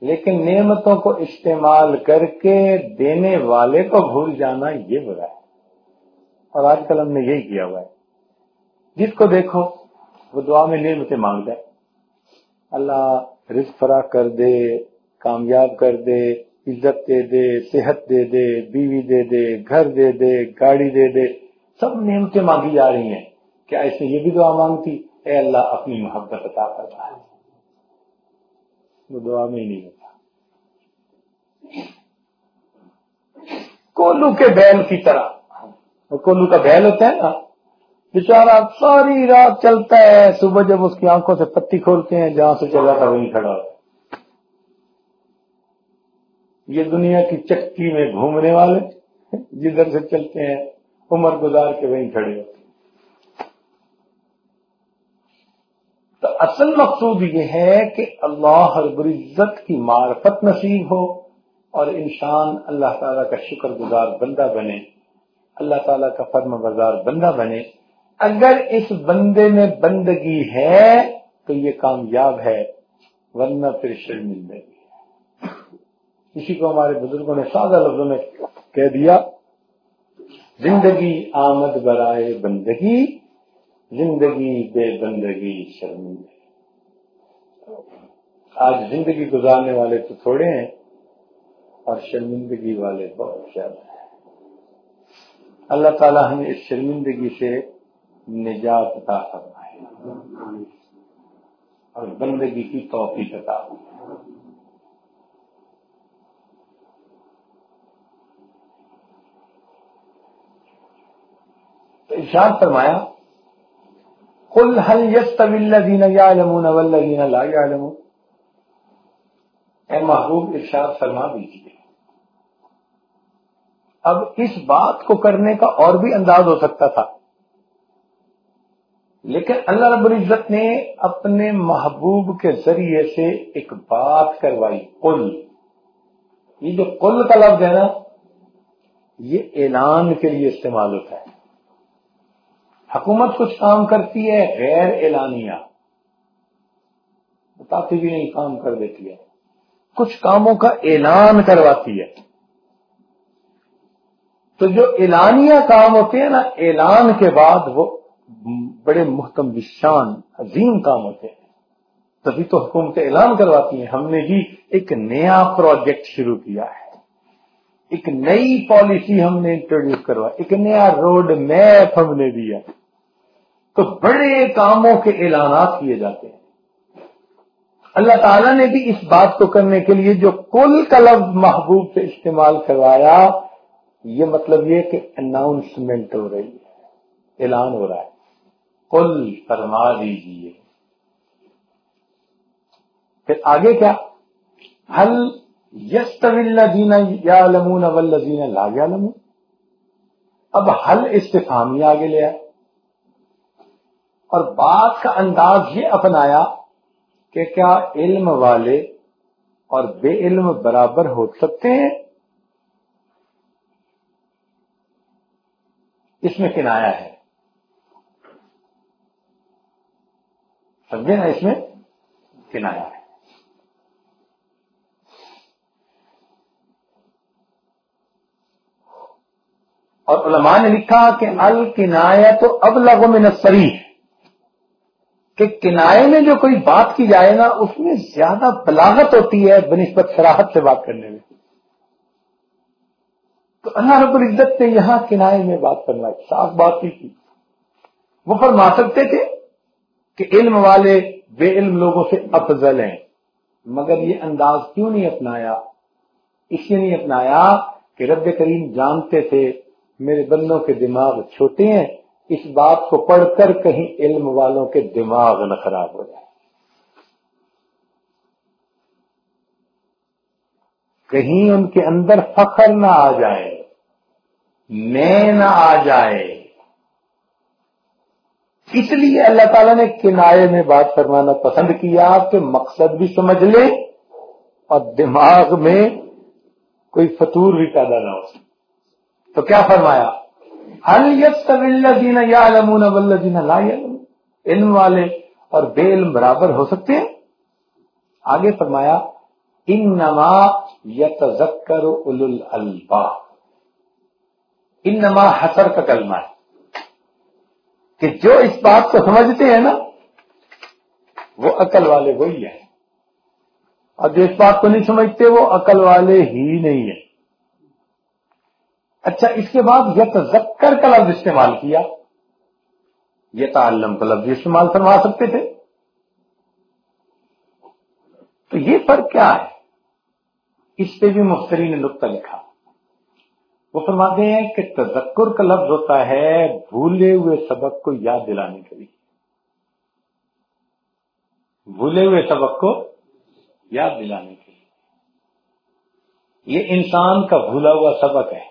لیکن نعمتوں کو استعمال کر کے دینے والے کو بھول جانا یہ برا ہے۔ اور آج کل ہم نے یہی کیا ہوا ہے۔ جس کو دیکھو، وہ دعا میں نعمتیں مانگ جائے اللہ رزق فرا کر دے، کامیاب کر دے، عزت دے دے، صحت دے دے، بیوی دے دے، گھر دے دے، گاڑی دے دے۔ سب نعمتیں مانگی جا رہی ہیں کیا ایسے یہ بھی دعا مانگتی، اے اللہ اپنی محبت عطا کرتا ہے وہ دعا میں ہی نہیں ہوتا۔ کولو کے بیل کی طرح۔ کولو کا بیل ہوتا ہے نا؟ بےچارا ساری رات چلتا ہے، صبح جب اس کی آنکھوں سے پتی کھولتے ہیں، جہاں سے چلا تھا وہیں کھڑا۔ یہ دنیا کی چکی میں گھومنے والے جدھر سے چلتے ہیں، عمر گزار کے وہیں کھڑے۔ ہوتے تو اصل مقصود یہ ہے کہ اللہ رب العزت کی معرفت نصیب ہو اور انسان اللہ تعالیٰ کا شکر گزار بندہ بنے، اللہ تعالیٰ کا فرم بازار بندہ بنے۔ اگر اس بندے میں بندگی ہے تو یہ کامیاب ہے، ورنہ پھر شرمندگی اسی کو ہمارے بزرگوں نے سادہ لفظوں میں کہہ دیا، زندگی آمد برائے بندگی، زندگی بے بندگی شرمندگی آج زندگی گزارنے والے تو تھوڑے ہیں اور شرمندگی والے بہت زیادہ ہیں۔ اللہ تعالیٰ ہمیں اس شرمندگی سے نجات عطا فرمائے۔ اور بندگی کی توفیق عطا ارشاد فرمایا، قل هل يستوي الذين يعلمون والذين لا يعلمون؟ اے محبوب، ارشاد فرما دیجیے اب اس بات کو کرنے کا اور بھی انداز ہو سکتا تھا۔ لیکن اللہ رب العزت نے اپنے محبوب کے ذریعے سے ایک بات کروائی، قل۔ یہ جو قل کا لفظ ہے نا، یہ اعلان کے لیے استعمال ہوتا ہے۔ حکومت کچھ کام کرتی ہے، غیر اعلانیہ۔ بتاتی بھی نہیں کام کر دیتی ہے۔ کچھ کاموں کا اعلان کرواتی ہے۔ تو جو اعلانیہ کام ہوتے ہیں نا، اعلان کے بعد وہ بڑے محتم شان عظیم کام ہوتے ہیں۔ تبھی تو حکومت اعلان کرواتی ہیں، ہم نے جی ایک نیا پروجیکٹ شروع کیا ہے۔ ایک نئی پالیسی ہم نے انٹروڈیوس کروا، ایک نیا روڈ میپ ہم نے دیا۔ تو بڑے کاموں کے اعلانات کیے جاتے ہیں۔ اللہ تعالیٰ نے بھی اس بات کو کرنے کے لیے جو کل کا لفظ محبوب سے استعمال کروایا، یہ مطلب یہ کہ اناؤنسمنٹ ہو رہی ہے، اعلان ہو رہا ہے۔ کل فرما دیجیے پھر آگے کیا؟ حل یس طویل یا لمون اول لا یا لمون اب حل استفامی آگے لے آئے۔ اور بات کا انداز یہ اپنایا کہ کیا علم والے اور بے علم برابر ہو سکتے ہیں؟ اس میں کنایا ہے۔ سمجھے نا اس میں؟ کنایا ہے۔ اور علماء نے لکھا کہ الکنایا تو اب لگو میں نسری کہ کنائے میں جو کوئی بات کی جائے نا اس میں زیادہ بلاغت ہوتی ہے بنسبت سراہد سے بات کرنے میں۔ تو اللہ رب العزت نے یہاں کنائے میں بات کرنا صاف بات کی۔ تھی وہ فرما سکتے تھے کہ علم والے بے علم لوگوں سے افضل ہیں۔ مگر یہ انداز کیوں نہیں اپنایا؟ اس لیے نہیں اپنایا کہ رب کریم جانتے تھے، میرے بندوں کے دماغ چھوٹے ہیں، اس بات کو پڑھ کر کہیں علم والوں کے دماغ نہ خراب ہو جائے۔ کہیں ان کے اندر فخر نہ آ جائے میں نہ آ جائے اس لیے اللہ تعالیٰ نے کنارے میں بات فرمانا پسند کیا کہ مقصد بھی سمجھ لے اور دماغ میں کوئی فطور بھی پیدا نہ ہو۔ تو کیا فرمایا؟ الدین یا علمون لا علم والے اور بے علم برابر ہو سکتے ہیں؟ آگے فرمایا ان نما یت ذکر البا ان نما حسر کا کلمہ ہے۔ کہ جو اس بات کو سمجھتے ہیں نا، وہ عقل والے وہی ہیں۔ اور جو اس بات کو نہیں سمجھتے، وہ عقل والے ہی نہیں ہیں۔ اچھا اس کے بعد یہ تذکر کا لفظ استعمال کیا۔ یہ تعلم کا لفظ استعمال فرما سکتے تھے۔ تو یہ فرق کیا ہے؟ اس پہ بھی مختری نے نقطہ لکھا۔ وہ فرماتے ہیں کہ تذکر کا لفظ ہوتا ہے بھولے ہوئے سبق کو یاد دلانے کے لیے۔ بھولے ہوئے سبق کو یاد دلانے کے لیے۔ یہ انسان کا بھولا ہوا سبق ہے۔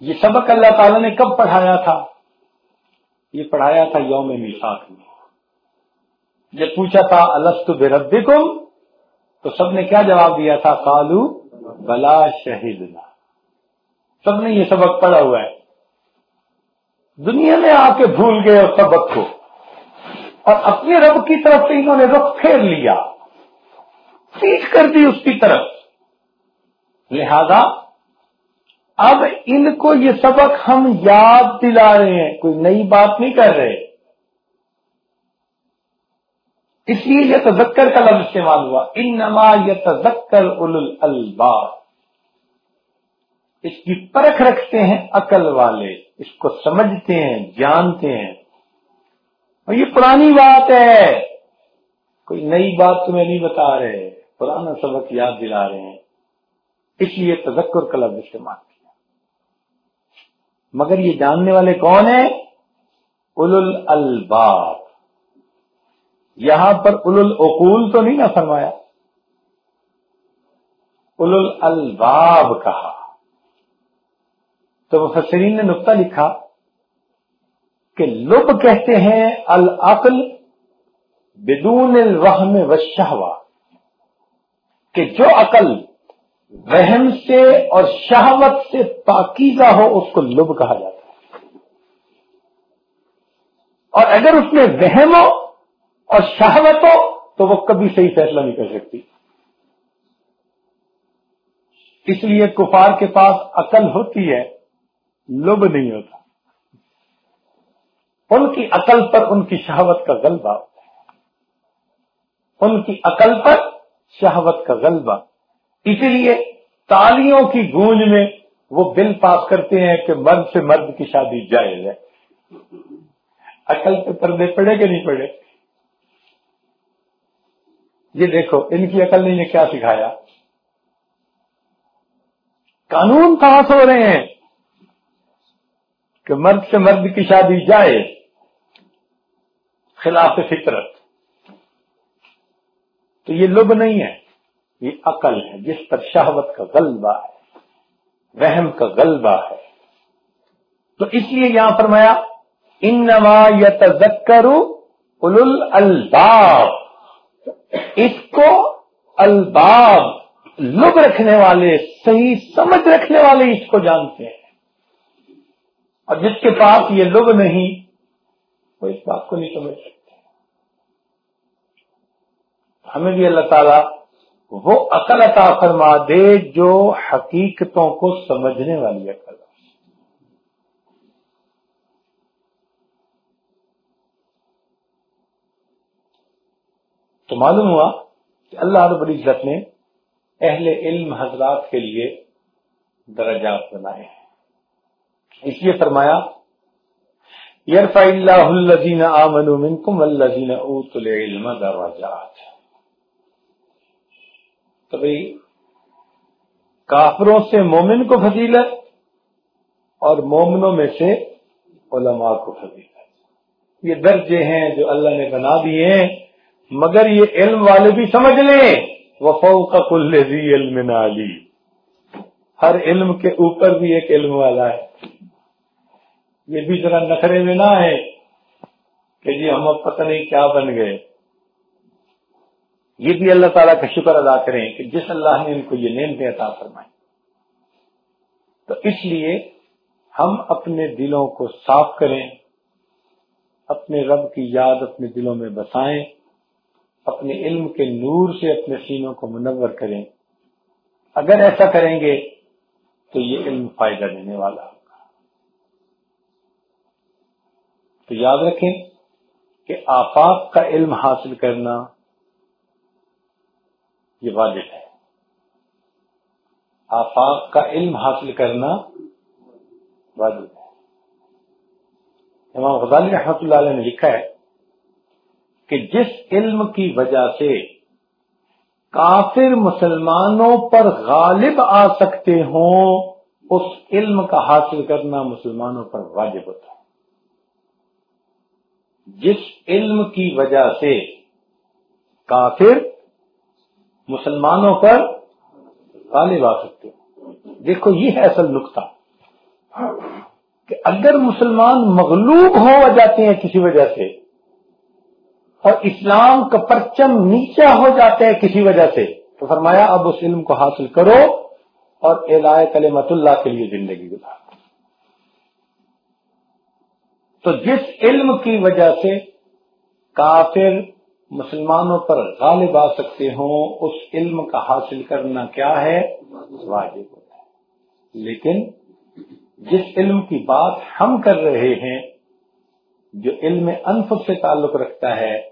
یہ سبق اللہ تعالی نے کب پڑھایا تھا؟ یہ پڑھایا تھا یوم میساک میں۔ جب پوچھا تھا السط بے تو سب نے کیا جواب دیا تھا؟ کالو بلا شہید سب نے یہ سبق پڑھا ہوا ہے۔ دنیا میں آ کے بھول گئے اس سبق کو۔ اور اپنے رب کی طرف سے انہوں نے رخ پھیر لیا۔ پیٹ کر دی اس کی طرف۔ لہذا اب ان کو یہ سبق ہم یاد دلا رہے ہیں۔ کوئی نئی بات نہیں کر رہے۔ اس لیے یہ تذکر کا لفظ استعمال ہوا ان نما یہ تذکر الباب اس کی پرکھ رکھتے ہیں عقل والے، اس کو سمجھتے ہیں، جانتے ہیں۔ اور یہ پرانی بات ہے۔ کوئی نئی بات تمہیں نہیں بتا رہے، پرانا سبق یاد دلا رہے ہیں۔ اس لیے تذکر کا لفظ استعمال مگر یہ جاننے والے کون ہیں؟ اول الباب یہاں پر اول العقول تو نہیں نہ فرمایا؟ اول الباب کہا۔ تو مفسرین نے نقطہ لکھا کہ لب کہتے ہیں العقل بدون الوہم و کہ جو عقل وہم سے اور شہوت سے پاکیزہ ہو، اس کو لب کہا جاتا ہے۔ اور اگر اس میں وہم ہو اور شہوت ہو تو وہ کبھی صحیح فیصلہ نہیں کر سکتی۔ اس لیے کفار کے پاس عقل ہوتی ہے، لب نہیں ہوتا۔ ان کی عقل پر ان کی شہوت کا غلبہ ہوتا ہے۔ ان کی عقل پر شہوت کا غلبہ۔ اسی لیے تالیوں کی گونج میں وہ بل پاس کرتے ہیں کہ مرد سے مرد کی شادی جائز ہے۔ عقل پہ پردے پڑے کہ نہیں پڑے؟ یہ دیکھو، ان کی عقل نے یہ کیا سکھایا؟ قانون پاس ہو رہے ہیں کہ مرد سے مرد کی شادی جائے، خلاف فطرت۔ تو یہ لب نہیں ہے، یہ عقل ہے، جس پر شہوت کا غلبہ ہے، وہم کا غلبہ ہے۔ تو اس لیے یہاں فرمایا ان نما یا تذکر الباب اس کو الباب، لب رکھنے والے، صحیح سمجھ رکھنے والے اس کو جانتے ہیں۔ اور جس کے پاس یہ لب نہیں، وہ اس بات کو نہیں سمجھ سکتے۔ ہمیں بھی اللہ تعالیٰ وہ عقل عطا فرما دے جو حقیقتوں کو سمجھنے والی عقل تو معلوم ہوا کہ اللہ رب العزت نے اہل علم حضرات کے لیے درجات بنائے ہیں۔ اس لیے فرمایا، یرفع اللہ الذین آمنوا منکم والذین اوتوا العلم درجات۔ تو بھئی، کافروں سے مومن کو فضیلت اور مومنوں میں سے علماء کو فضیلت۔ یہ درجے ہیں جو اللہ نے بنا دیے ہیں۔ مگر یہ علم والے بھی سمجھ لیں۔ وفو کا کل علم علی ہر علم کے اوپر بھی ایک علم والا ہے۔ یہ بھی ذرا نخرے میں نہ ہے کہ جی ہم اب پتہ نہیں کیا بن گئے۔ یہ بھی اللہ تعالیٰ کا شکر ادا کریں کہ جس اللہ نے ان کو یہ نعمتیں عطا فرمائی تو اس لیے ہم اپنے دلوں کو صاف کریں، اپنے رب کی یاد اپنے دلوں میں بسائیں۔ اپنے علم کے نور سے اپنے سینوں کو منور کریں۔ اگر ایسا کریں گے تو یہ علم فائدہ دینے والا ہوگا۔ تو یاد رکھیں کہ آفاق کا علم حاصل کرنا یہ واجب ہے۔ آفاق کا علم حاصل کرنا واجب ہے۔ امام غزالی رحمۃ اللہ علیہ نے لکھا ہے کہ جس علم کی وجہ سے کافر مسلمانوں پر غالب آ سکتے ہوں، اس علم کا حاصل کرنا مسلمانوں پر واجب ہوتا ہے۔ جس علم کی وجہ سے کافر مسلمانوں پر غالب آ سکتے ہوں۔ دیکھو، یہ ہے اصل نقطہ۔ کہ اگر مسلمان مغلوب ہو جاتے ہیں کسی وجہ سے اور اسلام کا پرچم نیچا ہو جاتا ہے کسی وجہ سے۔ تو فرمایا، اب اس علم کو حاصل کرو اور اعلائے کلمت اللہ کے لیے زندگی گزار تو جس علم کی وجہ سے کافر مسلمانوں پر غالب آ سکتے ہوں، اس علم کا حاصل کرنا کیا ہے؟ واجب ہوتا ہے۔ لیکن جس علم کی بات ہم کر رہے ہیں جو علم انف سے تعلق رکھتا ہے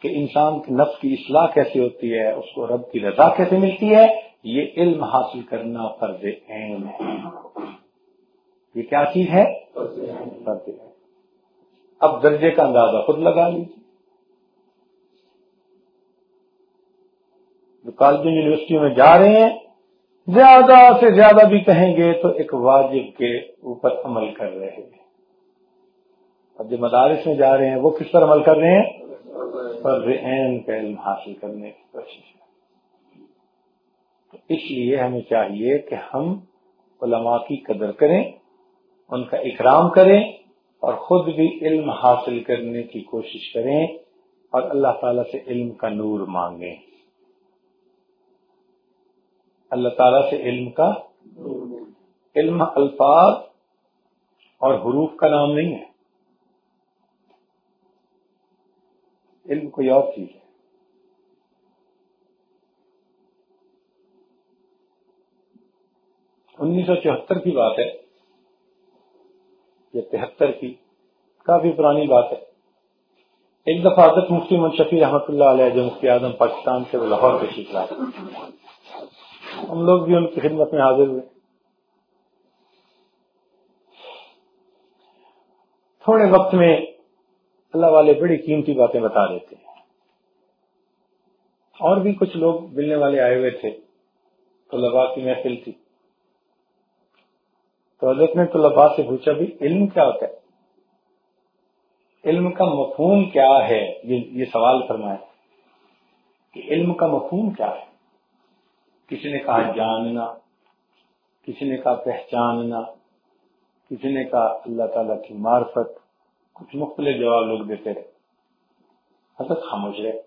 کہ انسان کے نفس کی اصلاح کیسے ہوتی ہے، اس کو رب کی رضا کیسے ملتی ہے، یہ علم حاصل کرنا فرض عین ہے۔ یہ کیا چیز ہے؟ فرض ہے اب درجے کا اندازہ خود لگا لیجیے جو کالجوں، یونیورسٹیوں میں جا رہے ہیں، زیادہ سے زیادہ بھی کہیں گے تو ایک واجب کے اوپر عمل کر رہے ہیں۔ اب جو مدارس میں جا رہے ہیں، وہ کس پر عمل کر رہے ہیں؟ عین کا علم حاصل کرنے کی کوشش تو اس لیے ہمیں چاہیے کہ ہم علماء کی قدر کریں، ان کا اکرام کریں اور خود بھی علم حاصل کرنے کی کوشش کریں اور اللہ تعالی سے علم کا نور مانگیں۔ اللہ تعالی سے علم کا علم الفاظ اور حروف کا نام نہیں ہے۔ علم کوئی اور چیز ہے۔ انیس سو چوہتر کی بات ہے۔ یا تہتر کی کافی پرانی بات ہے۔ ایک دفعہ حضرت مفتی منشفی رحمۃ اللہ علیہ جو مفتی اعظم پاکستان سے وہ لاہور کے شکلا ہم لوگ بھی ان کی خدمت میں حاضر ہوئے۔ تھوڑے وقت میں اللہ والے بڑی قیمتی باتیں بتا دیتے ہیں۔ اور بھی کچھ لوگ ملنے والے آئے ہوئے تھے، طلباء کی محفل تھی۔ تو حضرت نے طلباء سے پوچھا بھی علم کیا ہوتا ہے؟ علم کا مفہوم کیا ہے؟ یہ سوال فرمایا۔ کہ علم کا مفہوم کیا ہے؟ کسی نے کہا جاننا، کسی نے کہا پہچاننا، کسی نے کہا اللہ تعالی کی معرفت۔ کچھ مختلف جواب لوگ دیتے رہے۔ حضرت خاموش رہے۔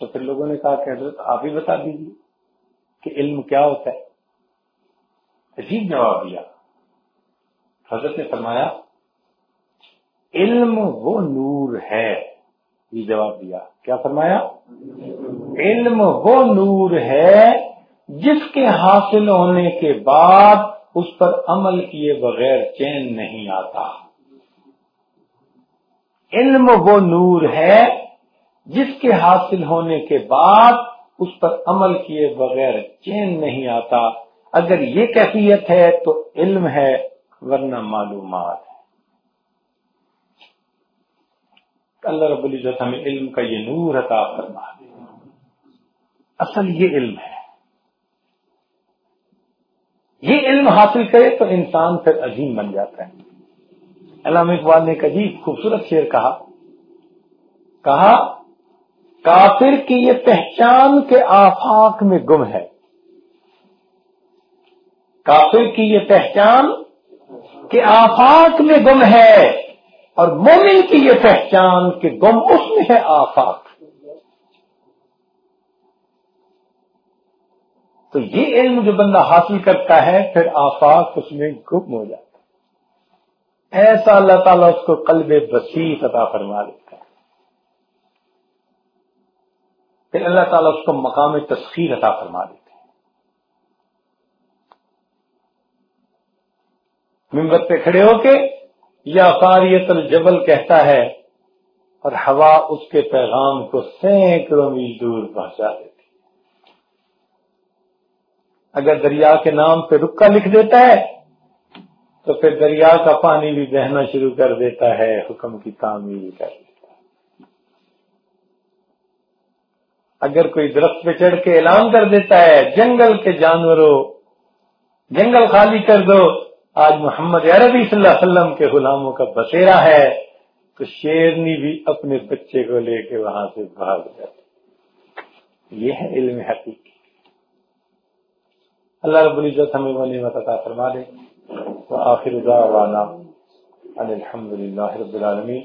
تو پھر لوگوں نے کہا کہ حضرت آپ ہی بتا دیجیے کہ علم کیا ہوتا ہے۔ عجیب جواب دیا۔ حضرت نے فرمایا، علم وہ نور ہے۔ یہ جواب دیا۔ کیا فرمایا؟ علم وہ نور ہے جس کے حاصل ہونے کے بعد اس پر عمل کیے بغیر چین نہیں آتا۔ علم وہ نور ہے جس کے حاصل ہونے کے بعد اس پر عمل کیے بغیر چین نہیں آتا۔ اگر یہ کیفیت ہے تو علم ہے، ورنہ معلومات ہے۔ اللہ رب العزت ہمیں علم کا یہ نور عطا فرما دے۔ اصل یہ علم ہے۔ یہ علم حاصل کرے تو انسان پھر عظیم بن جاتا ہے۔ علامہ اقبال نے ایک عجیب خوبصورت شعر کہا کہا، کافر کی یہ پہچان کے آفاق میں گم ہے۔ کافر کی یہ پہچان کہ آفاق میں گم ہے اور مومن کی یہ پہچان کہ گم اس میں ہے آفاق۔ تو یہ علم جو بندہ حاصل کرتا ہے، پھر آفاق اس میں گم ہو جاتا ہے۔ ایسا اللہ تعالیٰ اس کو قلب بسیط عطا فرما دیتا ہے۔ پھر اللہ تعالیٰ اس کو مقام تسخیر عطا فرما دیتا ممبر پہ کھڑے ہو کے یا فاریت الجبل کہتا ہے اور ہوا اس کے پیغام کو سینکڑوں میل دور پہنچا دیتی اگر دریا کے نام پہ رکا لکھ دیتا ہے تو پھر دریا کا پانی بھی بہنا شروع کر دیتا ہے، حکم کی تعمیر کر دیتا ہے۔ اگر کوئی درخت پہ چڑھ کے اعلان کر دیتا ہے، جنگل کے جانوروں، جنگل خالی کر دو، آج محمد عربی صلی اللہ علیہ وسلم کے غلاموں کا بسیرا ہے، تو شیرنی بھی اپنے بچے کو لے کے وہاں سے بھاگ جاتی۔ یہ ہے علم حقیقی۔ اللہ رب العزت ہمیں وہ نعمت عطا فرما دے۔ وآخر دعوانا أن الحمد لله رب العالمين.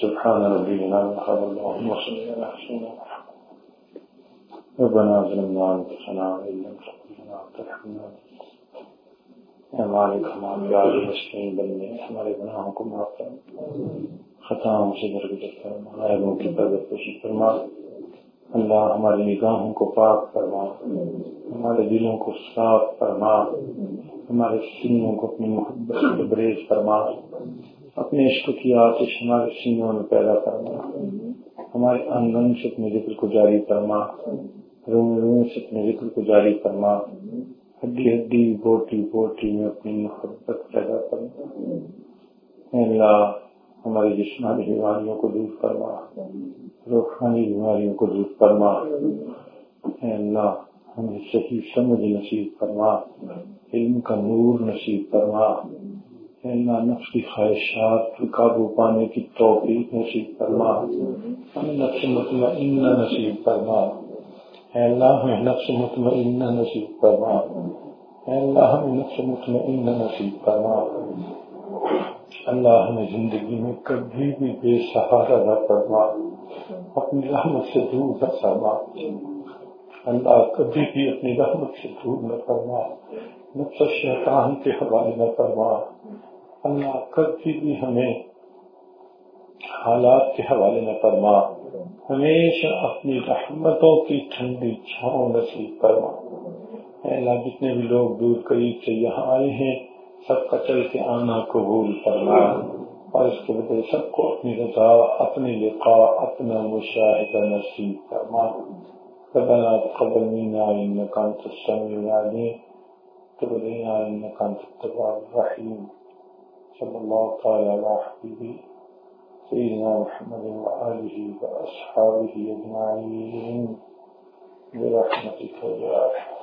سبحان ربنا الحمد اللهم صل على سيدنا ربنا ظلمنا أنفسنا وإن لم تغفر لنا وترحمنا. ہمارے ہمارے پیارے مسلم بننے ہمارے گناہوں کو معاف کر خطاؤں سے درگزر فرما عیبوں کی پردہ پوشی فرما۔ اللہ ہماری نگاہوں کو پاک فرما۔ ہمارے دلوں کو صاف فرما۔ ہمارے سینوں کو اپنی محبت سے بریز فرما۔ اپنے عشق کی آتش ہمارے سینوں میں پیدا کرنا ہمارے آنگن سے اپنے ذکر کو جاری فرما۔ روم روم سے اپنے ذکر کو جاری فرما۔ ہڈی ہڈی، بوٹی بوٹی میں اپنی محبت پیدا کرنا۔ اللہ، ہماری جسمانی بیماریوں کو دور فرما۔ روحانی بیماریوں کو دور فرما۔ اللہ، ہمیں صحیح سمجھ نصیب فرما۔ علم کا نور نصیب فرما۔ اللہ، نفس کی خواہشات قابو پانے کی توفیق نصیب فرما۔ ہمیں نفس مطمئن نصیب فرما۔ اے اللہ، ہمیں نفس مطمئن نصیب فرما۔ اے اللہ، ہمیں نفس مطمئن نصیب فرما۔ اللہ، ہمیں زندگی میں کبھی بھی بے سہارا نہ فرما۔ اپنی رحمت سے دور نہ فرما۔ اللہ، کبھی بھی اپنی رحمت سے دور نہ فرما۔ نفس شیطان کے حوالے نہ فرما۔ اللہ، کبھی بھی ہمیں حالات کے حوالے نہ فرما۔ ہمیشہ اپنی رحمتوں کی ٹھنڈی چھاؤں نصیب فرما۔ اللہ، جتنے بھی لوگ دور قریب سے یہاں آئے ہیں، سب کا چل کے آنا قبول فرما۔ اور اس کے بدلے سب کو اپنی رضا، اپنی لقاء، اپنا مشاہدہ نصیب فرما۔ ربنا تقبل منا انك انت السميع العليم تب علينا انك انت التواب الرحيم صلى الله تعالى على حبيبه سيدنا محمد وآله وأصحابه أجمعين. برحمتك يا أرحم